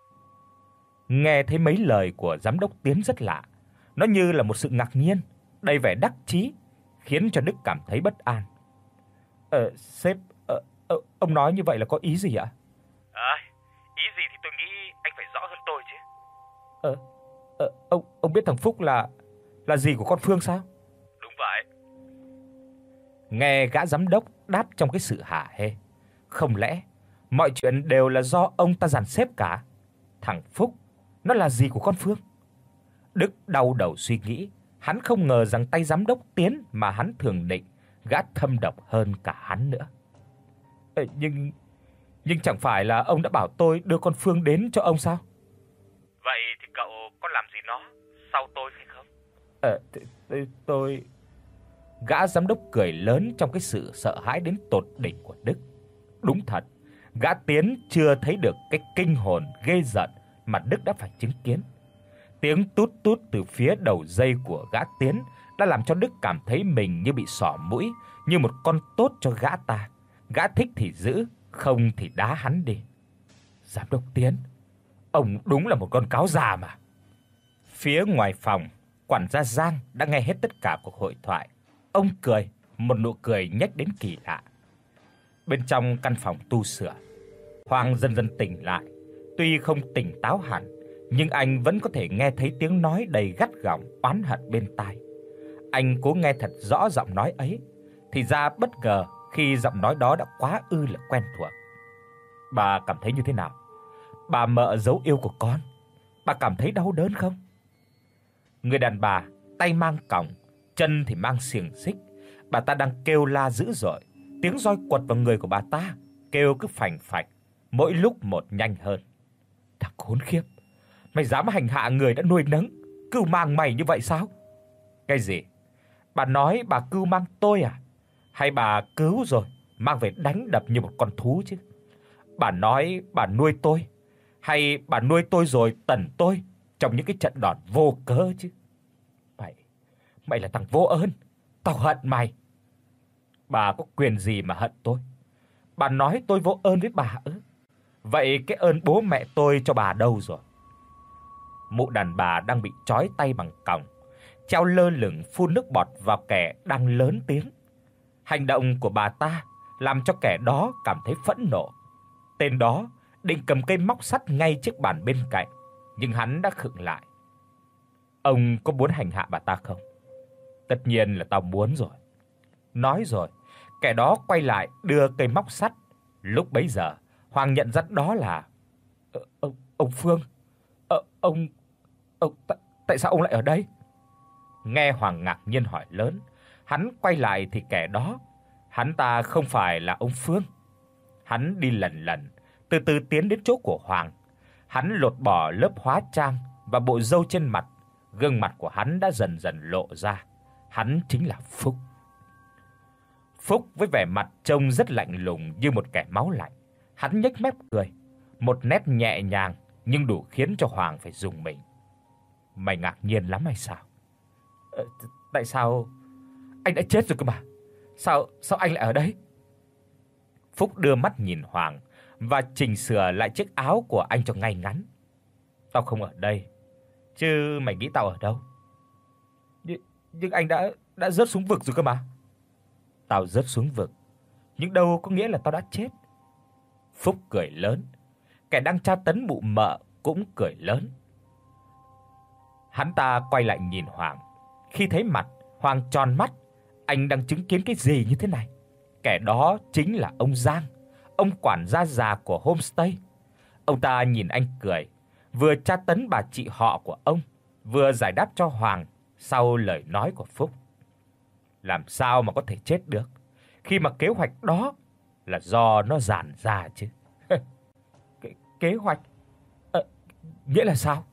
Nghe thấy mấy lời của giám đốc Tiến rất lạ. Nó như là một sự ngạc nhiên, đầy vẻ đắc chí, khiến cho Đức cảm thấy bất an. "Ờ, sếp, ờ, ờ, ông nói như vậy là có ý gì ạ?" À, ý gì thì tôi nghĩ anh phải rõ hơn tôi chứ. Ờ, ờ ông ông biết thằng Phúc là là gì của con Phương sao? Đúng vậy. Nghe gã giám đốc đáp trong cái sự hả hê. Không lẽ mọi chuyện đều là do ông ta dàn xếp cả? Thằng Phúc nó là gì của con Phương? Đức đau đầu suy nghĩ, hắn không ngờ rằng tay giám đốc Tiến mà hắn thường định gã thâm độc hơn cả hắn nữa. Ờ, nhưng nhưng chẳng phải là ông đã bảo tôi đưa con Phương đến cho ông sao? Con làm gì nó sau tôi phải không? Ờ tôi, tôi gã giám đốc cười lớn trong cái sự sợ hãi đến tột đỉnh của Đức. Đúng thật, gã Tiến chưa thấy được cái kinh hồn ghê rợn mà Đức đã phải chứng kiến. Tiếng tút tút từ phía đầu dây của gã Tiến đã làm cho Đức cảm thấy mình như bị xỏ mũi, như một con tốt cho gã ta. Gã thích thì giữ, không thì đá hắn đi. Giám đốc Tiến, ông đúng là một con cáo già mà. Phía ngoài phòng, quản gia Giang đã nghe hết tất cả cuộc hội thoại. Ông cười, một nụ cười nhếch đến kỳ lạ. Bên trong căn phòng tu sửa, Hoàng dần dần tỉnh lại, tuy không tỉnh táo hẳn, nhưng anh vẫn có thể nghe thấy tiếng nói đầy gắt gỏng oán hận bên tai. Anh cố nghe thật rõ giọng nói ấy, thì ra bất ngờ khi giọng nói đó đã quá ư là quen thuộc. Bà cảm thấy như thế nào? Bà mợ dấu yêu của con, bà cảm thấy đau đớn không? Người đàn bà tay mang còng, chân thì mang xiềng xích, bà ta đang kêu la dữ dội, tiếng roi quật vào người của bà ta, kêu cứ phành phạch, mỗi lúc một nhanh hơn. thật khốn khiếp, mày dám hành hạ người đã nuôi nấng, cưu mang mày như vậy sao? Cái gì? Bà nói bà cưu mang tôi à? Hay bà cứu rồi mang về đánh đập như một con thú chứ? Bà nói bà nuôi tôi hay bà nuôi tôi rồi tẩn tôi trong những cái trận đòn vô cớ chứ? Mày, mày là thằng vô ơn, tao hận mày. Bà có quyền gì mà hận tôi? Bà nói tôi vô ơn với bà ư? Vậy cái ơn bố mẹ tôi cho bà đâu rồi? Mụ đàn bà đang bị trói tay bằng còng, treo lơ lửng phun nước bọt vào kẻ đang lớn tiếng. Hành động của bà ta làm cho kẻ đó cảm thấy phẫn nộ. Tên đó định cầm cây móc sắt ngay trước bàn bên cạnh, nhưng hắn đã khựng lại. Ông có muốn hành hạ bà ta không? Tất nhiên là tao muốn rồi. Nói rồi, kẻ đó quay lại đưa cây móc sắt. Lúc bấy giờ, Hoàng nhận ra đó là ờ, ông ông Phương. Ờ, ông ông tại, tại sao ông lại ở đây? Nghe Hoàng ngạc nhiên hỏi lớn, hắn quay lại thì kẻ đó, hắn ta không phải là ông Phương. Hắn đi lần lần, từ từ tiến đến chỗ của Hoàng. Hắn lột bỏ lớp hóa trang và bộ râu trên mặt, gương mặt của hắn đã dần dần lộ ra. Hắn chính là Phúc. Phúc với vẻ mặt trông rất lạnh lùng như một kẻ máu lạnh. Hắn nhếch mép cười, một nét nhẹ nhàng nhưng đủ khiến cho Hoàng phải rùng mình. Mày ngạc nhiên lắm hay sao? Ờ, tại sao anh đã chết rồi cơ mà? Sao sao anh lại ở đây? Phúc đưa mắt nhìn Hoàng và chỉnh sửa lại chiếc áo của anh cho ngay ngắn. Tao không ở đây, chứ mày nghĩ tao ở đâu? Nhưng, nhưng anh đã đã rớt xuống vực rồi cơ mà. Tao rớt xuống vực, nhưng đâu có nghĩa là tao đã chết. Phúc cười lớn, kẻ đang tra tấn mụ mợ cũng cười lớn. Hắn ta quay lại nhìn Hoàng. Khi thấy mặt, Hoàng tròn mắt, anh đang chứng kiến cái gì như thế này? Kẻ đó chính là ông Giang, ông quản gia già của homestay. Ông ta nhìn anh cười, vừa tra tấn bà chị họ của ông, vừa giải đáp cho Hoàng sau lời nói của Phúc. Làm sao mà có thể chết được khi mà kế hoạch đó là do nó dàn ra chứ. Kế, kế hoạch? À, nghĩa là sao?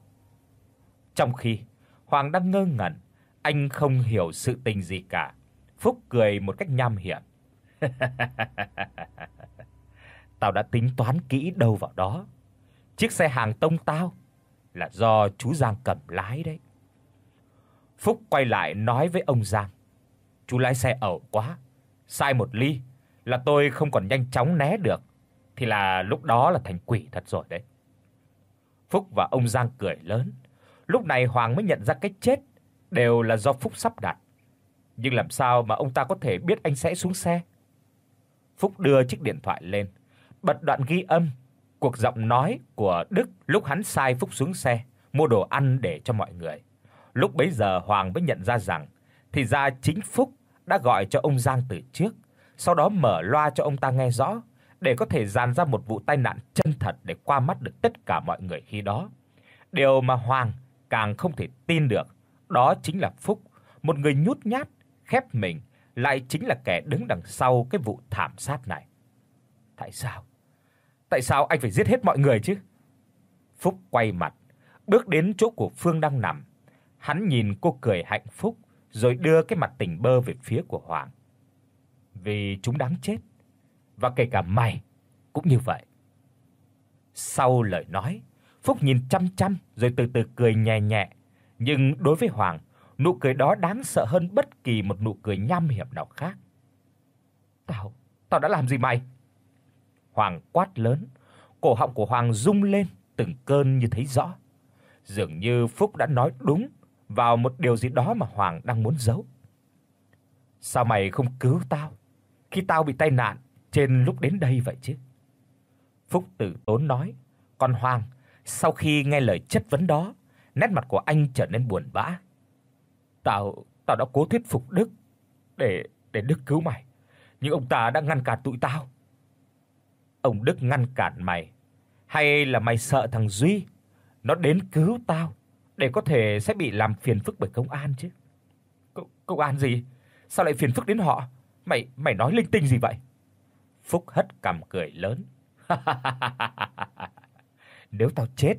Trong khi Hoàng đang ngơ ngẩn, anh không hiểu sự tình gì cả. Phúc cười một cách nham hiểm. tao đã tính toán kỹ đâu vào đó. Chiếc xe hàng tông tao là do chú Giang cầm lái đấy. Phúc quay lại nói với ông Giang. Chú lái xe ẩu quá, sai một ly là tôi không còn nhanh chóng né được thì là lúc đó là thành quỷ thật rồi đấy. Phúc và ông Giang cười lớn. Lúc này Hoàng mới nhận ra cái chết đều là do Phúc sắp đặt. Nhưng làm sao mà ông ta có thể biết anh sẽ xuống xe? Phúc đưa chiếc điện thoại lên, bật đoạn ghi âm cuộc giọng nói của Đức lúc hắn sai Phúc xuống xe mua đồ ăn để cho mọi người. Lúc bấy giờ Hoàng mới nhận ra rằng thì ra chính Phúc đã gọi cho ông Giang từ trước, sau đó mở loa cho ông ta nghe rõ để có thể dàn ra một vụ tai nạn chân thật để qua mắt được tất cả mọi người khi đó. Điều mà Hoàng càng không thể tin được, đó chính là Phúc, một người nhút nhát, khép mình, lại chính là kẻ đứng đằng sau cái vụ thảm sát này. Tại sao? Tại sao anh phải giết hết mọi người chứ? Phúc quay mặt, bước đến chỗ của Phương đang nằm. Hắn nhìn cô cười hạnh phúc rồi đưa cái mặt tỉnh bơ về phía của Hoàng. Vì chúng đáng chết và kể cả mày cũng như vậy. Sau lời nói, Phúc nhìn chăm chăm rồi từ từ cười nhẹ nhẹ, nhưng đối với Hoàng, nụ cười đó đáng sợ hơn bất kỳ một nụ cười nham hiểm nào khác. "Tao, tao đã làm gì mày?" Hoàng quát lớn, cổ họng của Hoàng rung lên từng cơn như thấy rõ. Dường như Phúc đã nói đúng vào một điều gì đó mà Hoàng đang muốn giấu. "Sao mày không cứu tao khi tao bị tai nạn trên lúc đến đây vậy chứ?" Phúc Tử Tốn nói, còn Hoàng sau khi nghe lời chất vấn đó, nét mặt của anh trở nên buồn bã. "Tao, tao đã cố thuyết phục Đức để để Đức cứu mày, nhưng ông ta đã ngăn cản tụi tao." Ông Đức ngăn cản mày hay là mày sợ thằng Duy nó đến cứu tao để có thể sẽ bị làm phiền phức bởi công an chứ? Công, công an gì? Sao lại phiền phức đến họ? Mày mày nói linh tinh gì vậy? Phúc hất cằm cười lớn. Nếu tao chết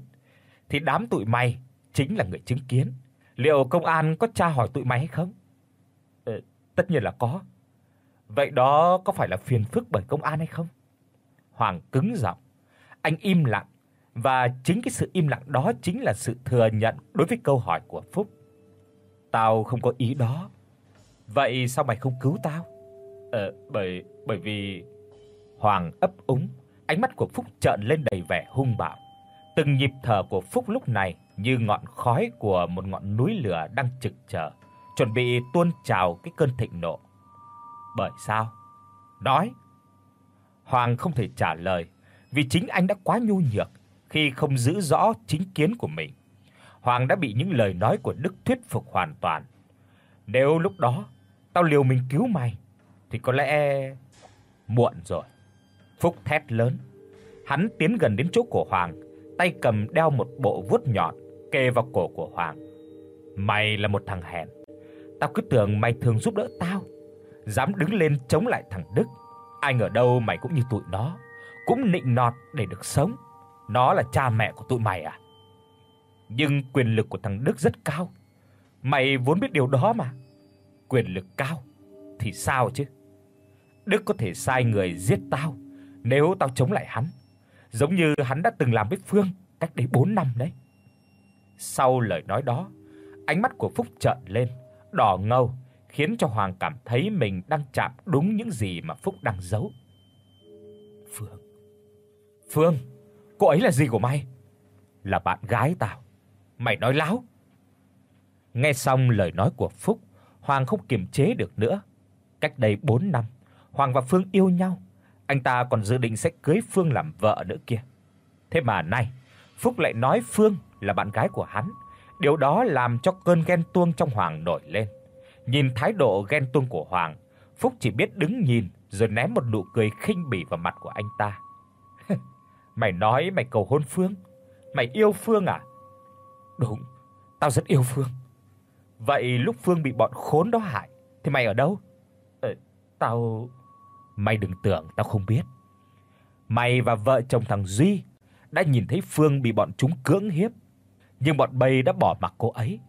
thì đám tụi mày chính là người chứng kiến. Liệu công an có tra hỏi tụi mày hay không? Ờ, tất nhiên là có. Vậy đó có phải là phiền phức bởi công an hay không? Hoàng cứng giọng. Anh im lặng và chính cái sự im lặng đó chính là sự thừa nhận đối với câu hỏi của Phúc. Tao không có ý đó. Vậy sao mày không cứu tao? Ờ bởi bởi vì Hoàng ấp úng, ánh mắt của Phúc trợn lên đầy vẻ hung bạo. Từng nhịp thở của Phúc lúc này như ngọn khói của một ngọn núi lửa đang trực chờ, chuẩn bị tuôn trào cái cơn thịnh nộ. Bởi sao? Nói. Hoàng không thể trả lời, vì chính anh đã quá nhu nhược khi không giữ rõ chính kiến của mình. Hoàng đã bị những lời nói của Đức thuyết phục hoàn toàn. Nếu lúc đó tao liều mình cứu mày thì có lẽ muộn rồi. Phúc thét lớn. Hắn tiến gần đến chỗ của Hoàng, tay cầm đeo một bộ vuốt nhọn kề vào cổ của Hoàng. Mày là một thằng hèn. Tao cứ tưởng mày thường giúp đỡ tao, dám đứng lên chống lại thằng Đức. Ai ngờ đâu mày cũng như tụi nó, cũng nịnh nọt để được sống. Nó là cha mẹ của tụi mày à? Nhưng quyền lực của thằng Đức rất cao. Mày vốn biết điều đó mà. Quyền lực cao thì sao chứ? Đức có thể sai người giết tao nếu tao chống lại hắn, giống như hắn đã từng làm với Phương cách đây 4 năm đấy. Sau lời nói đó, ánh mắt của Phúc trợn lên, đỏ ngầu, khiến cho Hoàng cảm thấy mình đang chạm đúng những gì mà Phúc đang giấu. Phương. Phương, cô ấy là gì của mày? Là bạn gái tao. Mày nói láo. Nghe xong lời nói của Phúc, Hoàng không kiềm chế được nữa. Cách đây 4 năm, Hoàng và Phương yêu nhau, anh ta còn dự định sẽ cưới Phương làm vợ nữa kia. Thế mà nay, Phúc lại nói Phương là bạn gái của hắn. Điều đó làm cho cơn ghen tuông trong Hoàng nổi lên. Nhìn thái độ ghen tuông của Hoàng, Phúc chỉ biết đứng nhìn rồi ném một nụ cười khinh bỉ vào mặt của anh ta. mày nói mày cầu hôn Phương? Mày yêu Phương à? Đúng, tao rất yêu Phương. Vậy lúc Phương bị bọn khốn đó hại thì mày ở đâu? Ờ, tao Mày đừng tưởng tao không biết. Mày và vợ chồng thằng Duy đã nhìn thấy Phương bị bọn chúng cưỡng hiếp, nhưng bọn Bầy đã bỏ mặc cô ấy.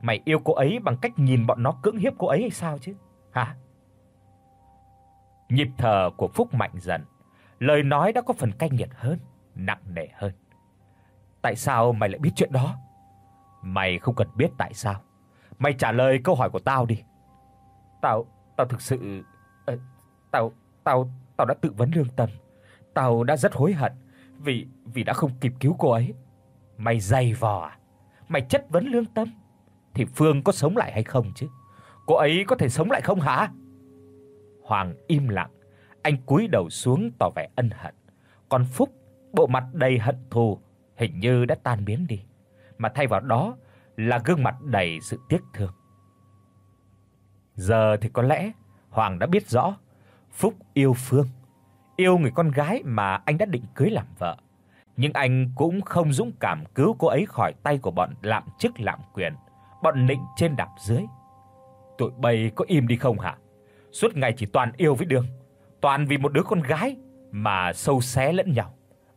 Mày yêu cô ấy bằng cách nhìn bọn nó cưỡng hiếp cô ấy hay sao chứ? Hả? Nhịp thở của Phúc mạnh dần, lời nói đã có phần cay nghiệt hơn, nặng nề hơn. Tại sao mày lại biết chuyện đó? Mày không cần biết tại sao. Mày trả lời câu hỏi của tao đi. Tao tao thực sự uh, tao Tao tao đã tự vấn lương tâm. Tao đã rất hối hận vì vì đã không kịp cứu cô ấy. Mày dày vò à? Mày chất vấn lương tâm thì Phương có sống lại hay không chứ? Cô ấy có thể sống lại không hả? Hoàng im lặng, anh cúi đầu xuống tỏ vẻ ân hận. Còn Phúc, bộ mặt đầy hận thù hình như đã tan biến đi, mà thay vào đó là gương mặt đầy sự tiếc thương. Giờ thì có lẽ Hoàng đã biết rõ Phúc yêu Phương, yêu người con gái mà anh đã định cưới làm vợ. Nhưng anh cũng không dũng cảm cứu cô ấy khỏi tay của bọn lạm chức lạm quyền, bọn nịnh trên đạp dưới. Tụi bay có im đi không hả? Suốt ngày chỉ toàn yêu với Đường, toàn vì một đứa con gái mà sâu xé lẫn nhau.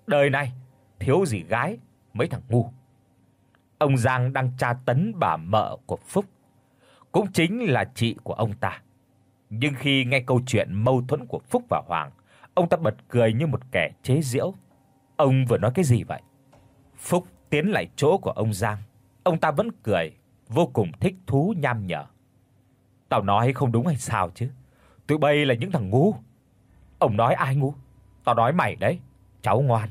Đời này thiếu gì gái mấy thằng ngu. ông Giang đang tra tấn bà mợ của Phúc, cũng chính là chị của ông ta. Nhưng khi nghe câu chuyện mâu thuẫn của Phúc và Hoàng, ông ta bật cười như một kẻ chế giễu. Ông vừa nói cái gì vậy? Phúc tiến lại chỗ của ông Giang. Ông ta vẫn cười, vô cùng thích thú nham nhở. Tao nói không đúng hay sao chứ? Tụi bay là những thằng ngu. Ông nói ai ngu? Tao nói mày đấy, cháu ngoan.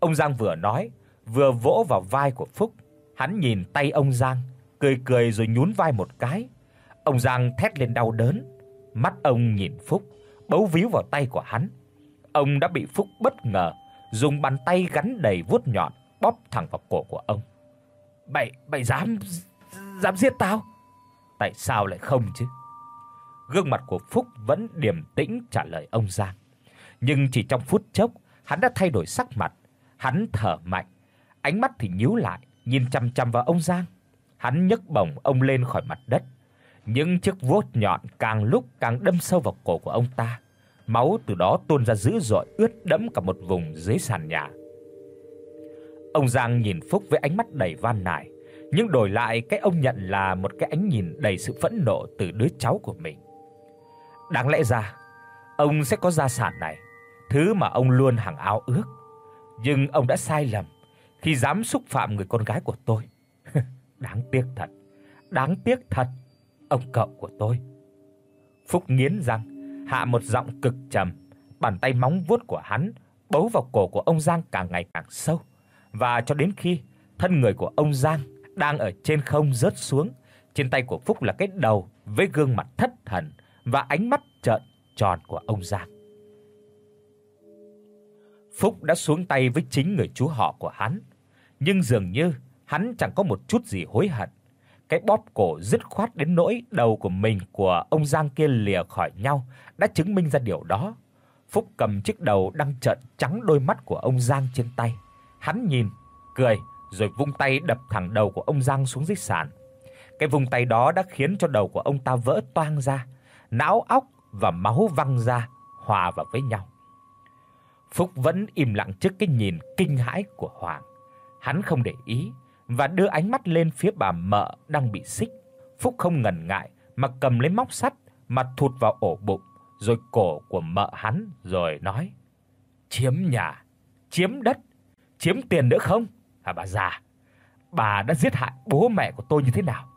Ông Giang vừa nói, vừa vỗ vào vai của Phúc. Hắn nhìn tay ông Giang, cười cười rồi nhún vai một cái. Ông Giang thét lên đau đớn, mắt ông nhìn Phúc, bấu víu vào tay của hắn. Ông đã bị Phúc bất ngờ dùng bàn tay gắn đầy vuốt nhọn bóp thẳng vào cổ của ông. "Mày mày dám dám giết tao?" "Tại sao lại không chứ?" Gương mặt của Phúc vẫn điềm tĩnh trả lời ông Giang. Nhưng chỉ trong phút chốc, hắn đã thay đổi sắc mặt, hắn thở mạnh, ánh mắt thì nhíu lại, nhìn chằm chằm vào ông Giang. Hắn nhấc bổng ông lên khỏi mặt đất. Những chiếc vuốt nhọn càng lúc càng đâm sâu vào cổ của ông ta. Máu từ đó tuôn ra dữ dội ướt đẫm cả một vùng dưới sàn nhà. Ông Giang nhìn Phúc với ánh mắt đầy van nài, nhưng đổi lại cái ông nhận là một cái ánh nhìn đầy sự phẫn nộ từ đứa cháu của mình. Đáng lẽ ra, ông sẽ có gia sản này, thứ mà ông luôn hằng ao ước. Nhưng ông đã sai lầm khi dám xúc phạm người con gái của tôi. đáng tiếc thật, đáng tiếc thật, ông cậu của tôi. Phúc nghiến răng, hạ một giọng cực trầm, bàn tay móng vuốt của hắn bấu vào cổ của ông Giang càng ngày càng sâu, và cho đến khi thân người của ông Giang đang ở trên không rớt xuống, trên tay của Phúc là cái đầu với gương mặt thất thần và ánh mắt trợn tròn của ông Giang. Phúc đã xuống tay với chính người chú họ của hắn, nhưng dường như hắn chẳng có một chút gì hối hận. Cái bóp cổ dứt khoát đến nỗi đầu của mình của ông Giang kia lìa khỏi nhau đã chứng minh ra điều đó. Phúc cầm chiếc đầu đang trợn trắng đôi mắt của ông Giang trên tay. Hắn nhìn, cười rồi vung tay đập thẳng đầu của ông Giang xuống dưới sàn. Cái vùng tay đó đã khiến cho đầu của ông ta vỡ toang ra, não óc và máu văng ra hòa vào với nhau. Phúc vẫn im lặng trước cái nhìn kinh hãi của Hoàng. Hắn không để ý và đưa ánh mắt lên phía bà mợ đang bị xích. Phúc không ngần ngại mà cầm lấy móc sắt mà thụt vào ổ bụng, rồi cổ của mợ hắn rồi nói: "Chiếm nhà, chiếm đất, chiếm tiền nữa không? À bà già, bà đã giết hại bố mẹ của tôi như thế nào?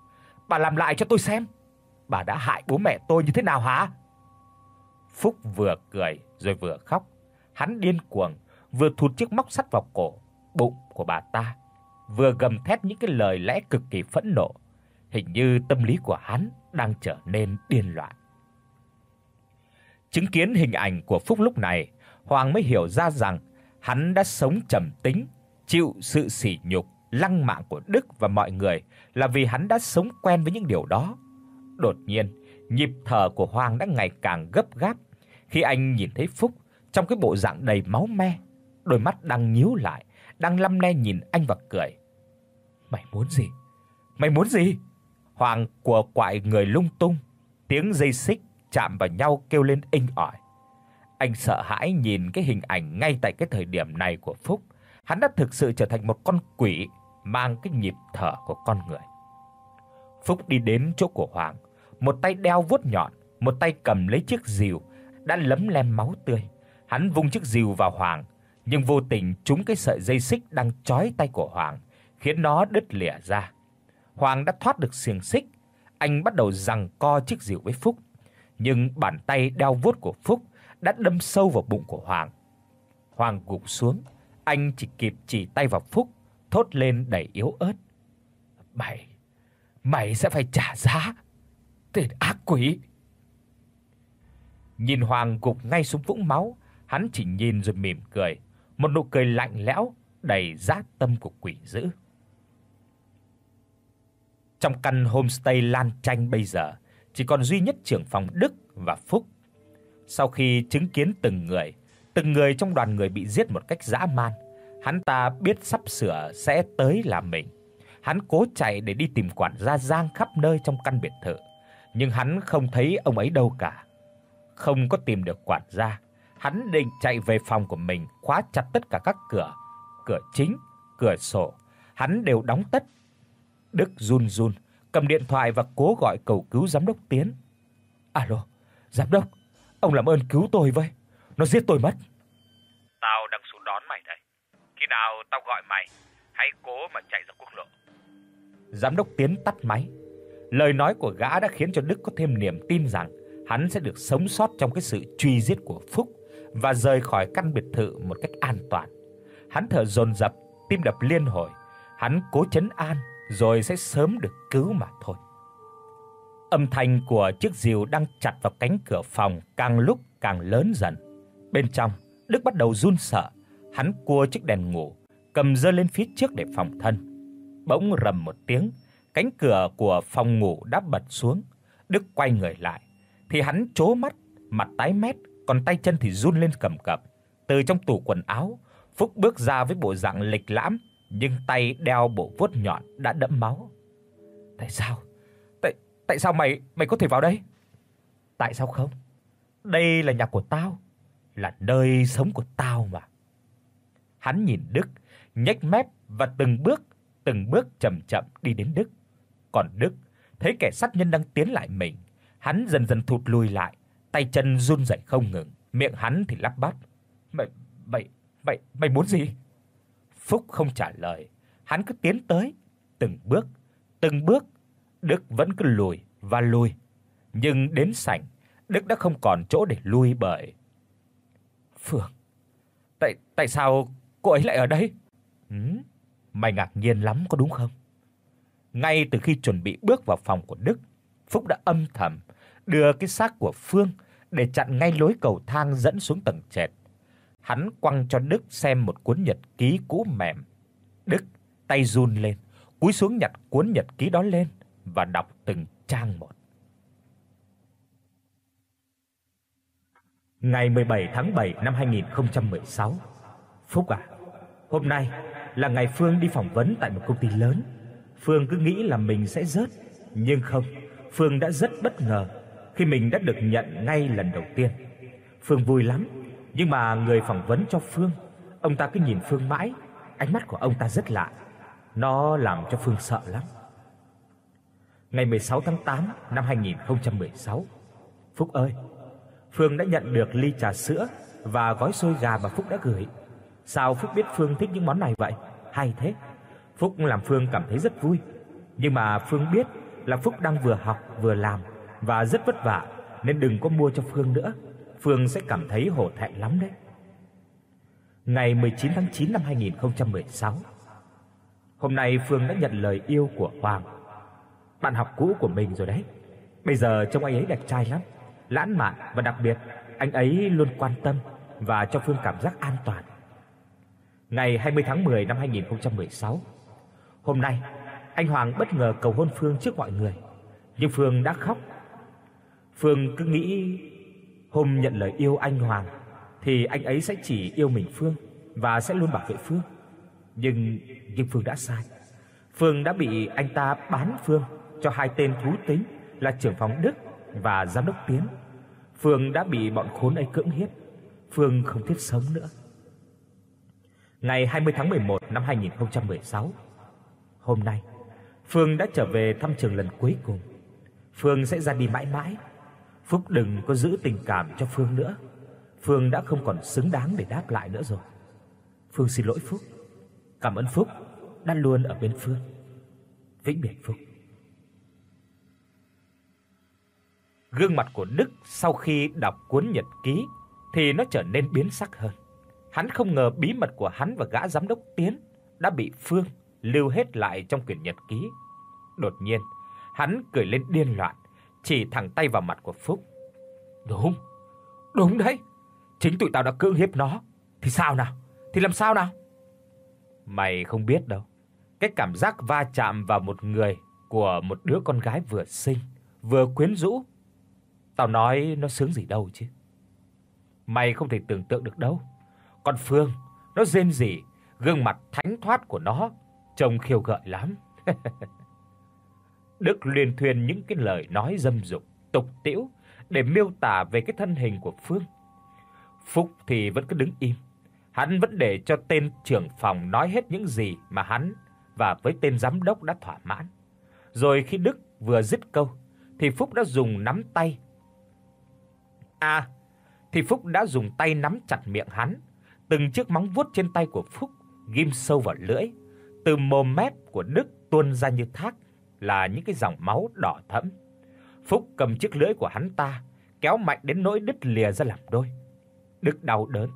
Bà làm lại cho tôi xem. Bà đã hại bố mẹ tôi như thế nào hả?" Phúc vừa cười rồi vừa khóc. Hắn điên cuồng, vừa thụt chiếc móc sắt vào cổ, bụng của bà ta, vừa gầm thét những cái lời lẽ cực kỳ phẫn nộ. Hình như tâm lý của hắn đang trở nên điên loạn. Chứng kiến hình ảnh của Phúc lúc này, Hoàng mới hiểu ra rằng hắn đã sống trầm tính, chịu sự sỉ nhục, lăng mạ của Đức và mọi người là vì hắn đã sống quen với những điều đó. Đột nhiên, nhịp thở của Hoàng đã ngày càng gấp gáp khi anh nhìn thấy Phúc trong cái bộ dạng đầy máu me, đôi mắt đang nhíu lại, đang lăm le nhìn anh và cười. "Mày muốn gì? Mày muốn gì?" Hoàng của quại người lung tung, tiếng dây xích chạm vào nhau kêu lên inh ỏi. Anh sợ hãi nhìn cái hình ảnh ngay tại cái thời điểm này của Phúc, hắn đã thực sự trở thành một con quỷ mang cái nhịp thở của con người. Phúc đi đến chỗ của Hoàng, một tay đeo vuốt nhọn, một tay cầm lấy chiếc rìu đã lấm lem máu tươi. Hắn vung chiếc rìu vào Hoàng, nhưng vô tình trúng cái sợi dây xích đang trói tay của Hoàng, khiến nó đứt lìa ra. Hoàng đã thoát được xiềng xích, anh bắt đầu giằng co chiếc rìu với Phúc, nhưng bàn tay đeo vuốt của Phúc đã đâm sâu vào bụng của Hoàng. Hoàng gục xuống, anh chỉ kịp chỉ tay vào Phúc, thốt lên đầy yếu ớt. "Mày, mày sẽ phải trả giá, tên ác quỷ." Nhìn Hoàng gục ngay xuống vũng máu, hắn chỉ nhìn rồi mỉm cười, một nụ cười lạnh lẽo đầy giá tâm của quỷ dữ. Trong căn homestay Lan Tranh bây giờ, chỉ còn duy nhất trưởng phòng Đức và Phúc. Sau khi chứng kiến từng người, từng người trong đoàn người bị giết một cách dã man, hắn ta biết sắp sửa sẽ tới là mình. Hắn cố chạy để đi tìm quản gia Giang khắp nơi trong căn biệt thự, nhưng hắn không thấy ông ấy đâu cả. Không có tìm được quản gia, hắn định chạy về phòng của mình, khóa chặt tất cả các cửa, cửa chính, cửa sổ. hắn đều đóng tất. Đức run run cầm điện thoại và cố gọi cầu cứu giám đốc Tiến. "Alo, giám đốc, ông làm ơn cứu tôi với, nó giết tôi mất." Tao đang xuống đón mày đây. Khi nào tao gọi mày, hãy cố mà chạy ra quốc lộ. Giám đốc Tiến tắt máy. Lời nói của gã đã khiến cho Đức có thêm niềm tin rằng hắn sẽ được sống sót trong cái sự truy giết của Phúc và rời khỏi căn biệt thự một cách an toàn. Hắn thở dồn dập, tim đập liên hồi. Hắn cố trấn an rồi sẽ sớm được cứu mà thôi. Âm thanh của chiếc rìu đang chặt vào cánh cửa phòng càng lúc càng lớn dần. Bên trong, Đức bắt đầu run sợ, hắn cua chiếc đèn ngủ, cầm giơ lên phía trước để phòng thân. Bỗng rầm một tiếng, cánh cửa của phòng ngủ đã bật xuống. Đức quay người lại thì hắn trố mắt, mặt tái mét, còn tay chân thì run lên cầm cập. Từ trong tủ quần áo, Phúc bước ra với bộ dạng lịch lãm, nhưng tay đeo bộ vuốt nhọn đã đẫm máu. "Tại sao? Tại tại sao mày mày có thể vào đây?" "Tại sao không? Đây là nhà của tao, là nơi sống của tao mà." Hắn nhìn Đức, nhếch mép và từng bước, từng bước chậm chậm đi đến Đức. Còn Đức thấy kẻ sát nhân đang tiến lại mình, hắn dần dần thụt lùi lại, tay chân run rẩy không ngừng, miệng hắn thì lắp bắp: "Mày mày mày mày muốn gì?" Phúc không trả lời, hắn cứ tiến tới, từng bước, từng bước, Đức vẫn cứ lùi và lùi. Nhưng đến sảnh, Đức đã không còn chỗ để lui bởi. Phượng, tại tại sao cô ấy lại ở đây? Ừm, mày ngạc nhiên lắm có đúng không? Ngay từ khi chuẩn bị bước vào phòng của Đức, Phúc đã âm thầm đưa cái xác của Phương để chặn ngay lối cầu thang dẫn xuống tầng trệt. Hắn quăng cho Đức xem một cuốn nhật ký cũ mềm. Đức tay run lên, cúi xuống nhặt cuốn nhật ký đó lên và đọc từng trang một. Ngày 17 tháng 7 năm 2016. Phúc à, hôm nay là ngày Phương đi phỏng vấn tại một công ty lớn. Phương cứ nghĩ là mình sẽ rớt, nhưng không, Phương đã rất bất ngờ khi mình đã được nhận ngay lần đầu tiên. Phương vui lắm, nhưng mà người phỏng vấn cho Phương, ông ta cứ nhìn Phương mãi, ánh mắt của ông ta rất lạ. Nó làm cho Phương sợ lắm. Ngày 16 tháng 8 năm 2016. Phúc ơi, Phương đã nhận được ly trà sữa và gói xôi gà mà Phúc đã gửi. Sao Phúc biết Phương thích những món này vậy? Hay thế. Phúc làm Phương cảm thấy rất vui. Nhưng mà Phương biết là Phúc đang vừa học vừa làm và rất vất vả nên đừng có mua cho Phương nữa. Phương sẽ cảm thấy hổ thẹn lắm đấy. Ngày 19 tháng 9 năm 2016. Hôm nay Phương đã nhận lời yêu của Hoàng. Bạn học cũ của mình rồi đấy. Bây giờ trông anh ấy đẹp trai lắm, lãng mạn và đặc biệt, anh ấy luôn quan tâm và cho Phương cảm giác an toàn. Ngày 20 tháng 10 năm 2016. Hôm nay, anh Hoàng bất ngờ cầu hôn Phương trước mọi người, nhưng Phương đã khóc. Phương cứ nghĩ hôm nhận lời yêu anh Hoàng thì anh ấy sẽ chỉ yêu mình Phương và sẽ luôn bảo vệ Phương. Nhưng nhưng Phương đã sai. Phương đã bị anh ta bán Phương cho hai tên thú tính là trưởng phòng Đức và giám đốc Tiến. Phương đã bị bọn khốn ấy cưỡng hiếp. Phương không thiết sống nữa. Ngày 20 tháng 11 năm 2016. Hôm nay, Phương đã trở về thăm trường lần cuối cùng. Phương sẽ ra đi mãi mãi. Phúc đừng có giữ tình cảm cho Phương nữa. Phương đã không còn xứng đáng để đáp lại nữa rồi. Phương xin lỗi Phúc. Cảm ơn Phúc đã luôn ở bên Phương. Vĩnh biệt Phúc. Gương mặt của Đức sau khi đọc cuốn nhật ký thì nó trở nên biến sắc hơn. Hắn không ngờ bí mật của hắn và gã giám đốc Tiến đã bị Phương lưu hết lại trong quyển nhật ký. Đột nhiên, hắn cười lên điên loạn, chỉ thẳng tay vào mặt của Phúc. "Đúng, đúng đấy. Chính tụi tao đã cưỡng hiếp nó, thì sao nào? Thì làm sao nào?" Mày không biết đâu. Cái cảm giác va chạm vào một người của một đứa con gái vừa xinh, vừa quyến rũ. Tao nói nó sướng gì đâu chứ. Mày không thể tưởng tượng được đâu. Con Phương, nó rên rỉ, gương mặt thánh thoát của nó trông khiêu gợi lắm. Đức liên thuyên những cái lời nói dâm dục, tục tiễu để miêu tả về cái thân hình của Phương. Phúc thì vẫn cứ đứng im, hắn vẫn để cho tên trưởng phòng nói hết những gì mà hắn và với tên giám đốc đã thỏa mãn. Rồi khi Đức vừa dứt câu thì Phúc đã dùng nắm tay À, thì Phúc đã dùng tay nắm chặt miệng hắn, từng chiếc móng vuốt trên tay của Phúc ghim sâu vào lưỡi, từ mồm mép của Đức tuôn ra như thác là những cái dòng máu đỏ thẫm. Phúc cầm chiếc lưỡi của hắn ta, kéo mạnh đến nỗi đứt lìa ra làm đôi. Đức đau đớn,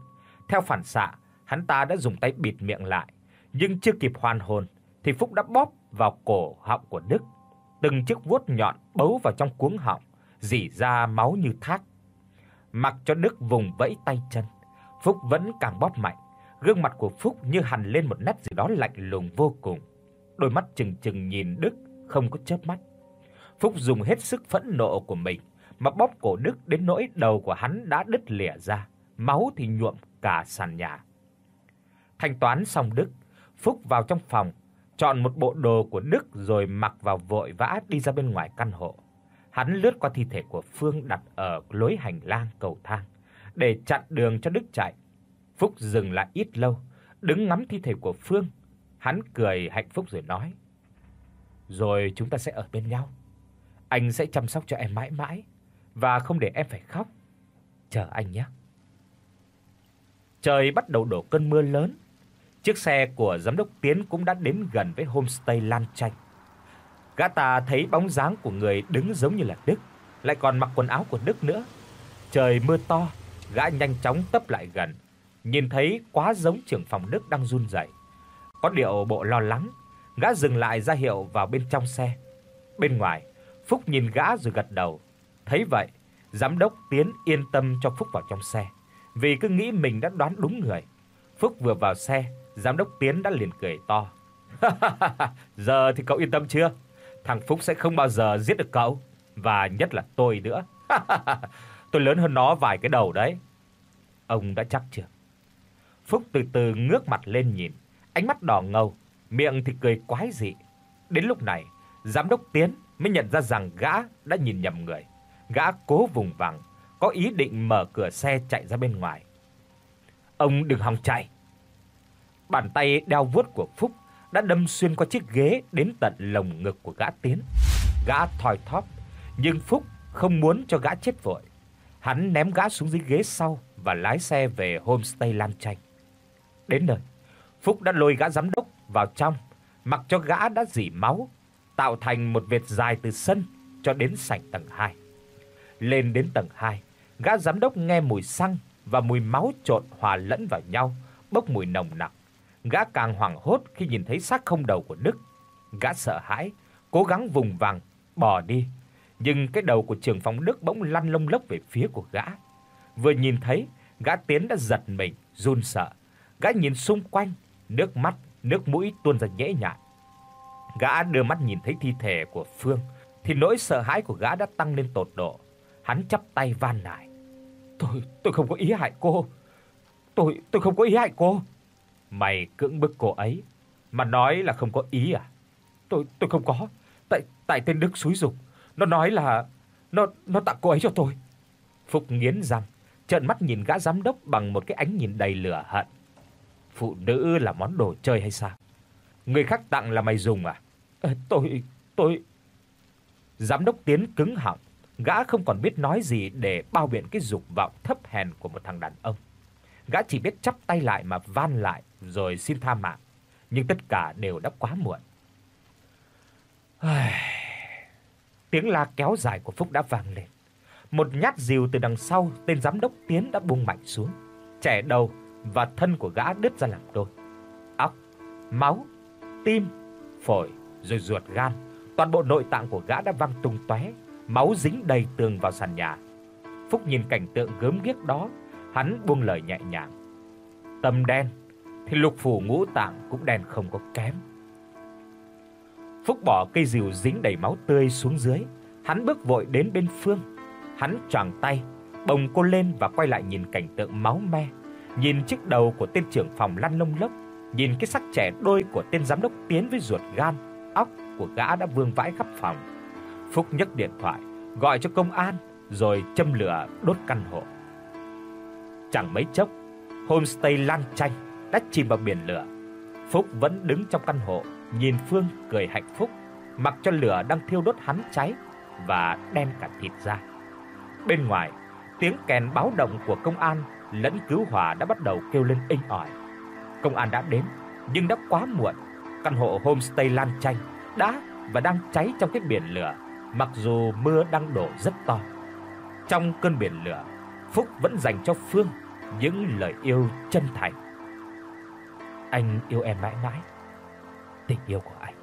theo phản xạ, hắn ta đã dùng tay bịt miệng lại, nhưng chưa kịp hoàn hồn thì Phúc đã bóp vào cổ họng của Đức. Từng chiếc vuốt nhọn bấu vào trong cuống họng, rỉ ra máu như thác. Mặc cho Đức vùng vẫy tay chân, Phúc vẫn càng bóp mạnh, gương mặt của Phúc như hằn lên một nét gì đó lạnh lùng vô cùng. Đôi mắt trừng trừng nhìn Đức không có chớp mắt. Phúc dùng hết sức phẫn nộ của mình mà bóp cổ Đức đến nỗi đầu của hắn đã đứt lìa ra, máu thì nhuộm cả sàn nhà. Thanh toán xong Đức, Phúc vào trong phòng, chọn một bộ đồ của Đức rồi mặc vào vội vã đi ra bên ngoài căn hộ. Hắn lướt qua thi thể của Phương đặt ở lối hành lang cầu thang để chặn đường cho Đức chạy. Phúc dừng lại ít lâu, đứng ngắm thi thể của Phương. Hắn cười hạnh phúc rồi nói: "Rồi chúng ta sẽ ở bên nhau. Anh sẽ chăm sóc cho em mãi mãi và không để em phải khóc. Chờ anh nhé." Trời bắt đầu đổ cơn mưa lớn. Chiếc xe của giám đốc Tiến cũng đã đến gần với homestay Lan Tranh. Gã ta thấy bóng dáng của người đứng giống như là Đức, lại còn mặc quần áo của Đức nữa. Trời mưa to, gã nhanh chóng tấp lại gần, nhìn thấy quá giống trưởng phòng Đức đang run rẩy. Có điệu bộ lo lắng, gã dừng lại ra hiệu vào bên trong xe. Bên ngoài, Phúc nhìn gã rồi gật đầu. Thấy vậy, giám đốc Tiến yên tâm cho Phúc vào trong xe, vì cứ nghĩ mình đã đoán đúng người. Phúc vừa vào xe, giám đốc Tiến đã liền cười to. "Giờ thì cậu yên tâm chưa? Thằng Phúc sẽ không bao giờ giết được cậu và nhất là tôi nữa. tôi lớn hơn nó vài cái đầu đấy." Ông đã chắc chưa? Phúc từ từ ngước mặt lên nhìn, ánh mắt đỏ ngầu, miệng thì cười quái dị. Đến lúc này, giám đốc Tiến mới nhận ra rằng gã đã nhìn nhầm người. Gã cố vùng vằng, có ý định mở cửa xe chạy ra bên ngoài. Ông đừng hòng chạy. Bàn tay đeo vuốt của Phúc đã đâm xuyên qua chiếc ghế đến tận lồng ngực của gã Tiến. Gã thoi thóp, nhưng Phúc không muốn cho gã chết vội. Hắn ném gã xuống dưới ghế sau và lái xe về homestay Lan Tranh. Đến nơi, Phúc đã lôi gã giám đốc vào trong, mặc cho gã đã rỉ máu, tạo thành một vệt dài từ sân cho đến sảnh tầng 2. Lên đến tầng 2, gã giám đốc nghe mùi xăng và mùi máu trộn hòa lẫn vào nhau, bốc mùi nồng nặc. Gã càng hoảng hốt khi nhìn thấy xác không đầu của Đức. Gã sợ hãi, cố gắng vùng vằng bỏ đi, nhưng cái đầu của trưởng phòng Đức bỗng lăn lông lốc về phía của gã. Vừa nhìn thấy, gã Tiến đã giật mình, run sợ. Gã nhìn xung quanh, nước mắt, nước mũi tuôn ra nhễ nhại. Gã đưa mắt nhìn thấy thi thể của Phương thì nỗi sợ hãi của gã đã tăng lên tột độ. Hắn chắp tay van nài. "Tôi tôi không có ý hại cô. Tôi tôi không có ý hại cô." Mày cưỡng bức cô ấy mà nói là không có ý à? Tôi tôi không có. Tại tại tên Đức xúi dục, nó nói là nó nó tặng cô ấy cho tôi. Phúc nghiến răng, trợn mắt nhìn gã giám đốc bằng một cái ánh nhìn đầy lửa hận. Phụ nữ là món đồ chơi hay sao? Người khác tặng là mày dùng à? À, tôi tôi Giám đốc Tiến cứng họng, gã không còn biết nói gì để bao biện cái dục vọng thấp hèn của một thằng đàn ông. Gã chỉ biết chắp tay lại mà van lại rồi xin tha mạng, nhưng tất cả đều đã quá muộn. Tiếng la kéo dài của Phúc đã vang lên. Một nhát rìu từ đằng sau tên giám đốc Tiến đã bung mạnh xuống, chẻ đầu và thân của gã đứt ra làm đôi. Óc, máu, tim, phổi rồi ruột gan, toàn bộ nội tạng của gã đã văng tung tóe, máu dính đầy tường vào sàn nhà. Phúc nhìn cảnh tượng gớm ghiếc đó, hắn buông lời nhẹ nhàng. Tâm đen thì lục phủ ngũ tạng cũng đen không có kém. Phúc bỏ cây rìu dính đầy máu tươi xuống dưới, hắn bước vội đến bên Phương. Hắn choàng tay, bồng cô lên và quay lại nhìn cảnh tượng máu me, nhìn chiếc đầu của tên trưởng phòng lăn lông lốc, nhìn cái sắc trẻ đôi của tên giám đốc Tiến với ruột gan, óc của gã đã vương vãi khắp phòng. Phúc nhấc điện thoại, gọi cho công an rồi châm lửa đốt căn hộ. Chẳng mấy chốc, homestay Lan Tranh đã chìm vào biển lửa. Phúc vẫn đứng trong căn hộ, nhìn Phương cười hạnh phúc, mặc cho lửa đang thiêu đốt hắn cháy và đem cả thịt ra. Bên ngoài, tiếng kèn báo động của công an lẫn cứu hỏa đã bắt đầu kêu lên inh ỏi. Công an đã đến, nhưng đã quá muộn. Căn hộ homestay Lan Chanh đã và đang cháy trong cái biển lửa, mặc dù mưa đang đổ rất to. Trong cơn biển lửa, Phúc vẫn dành cho Phương những lời yêu chân thành. Anh yêu em mãi mãi. Tình yêu của anh.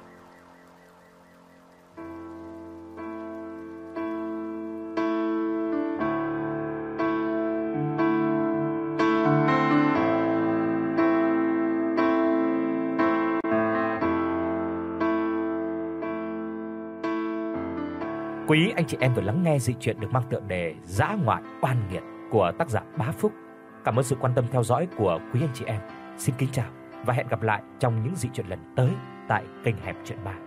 Quý anh chị em vừa lắng nghe dị truyện được mang tựa đề Dã ngoại oan nghiệt của tác giả Bá Phúc. Cảm ơn sự quan tâm theo dõi của quý anh chị em. Xin kính chào và hẹn gặp lại trong những dị truyện lần tới tại kênh hẹp Truyện 3.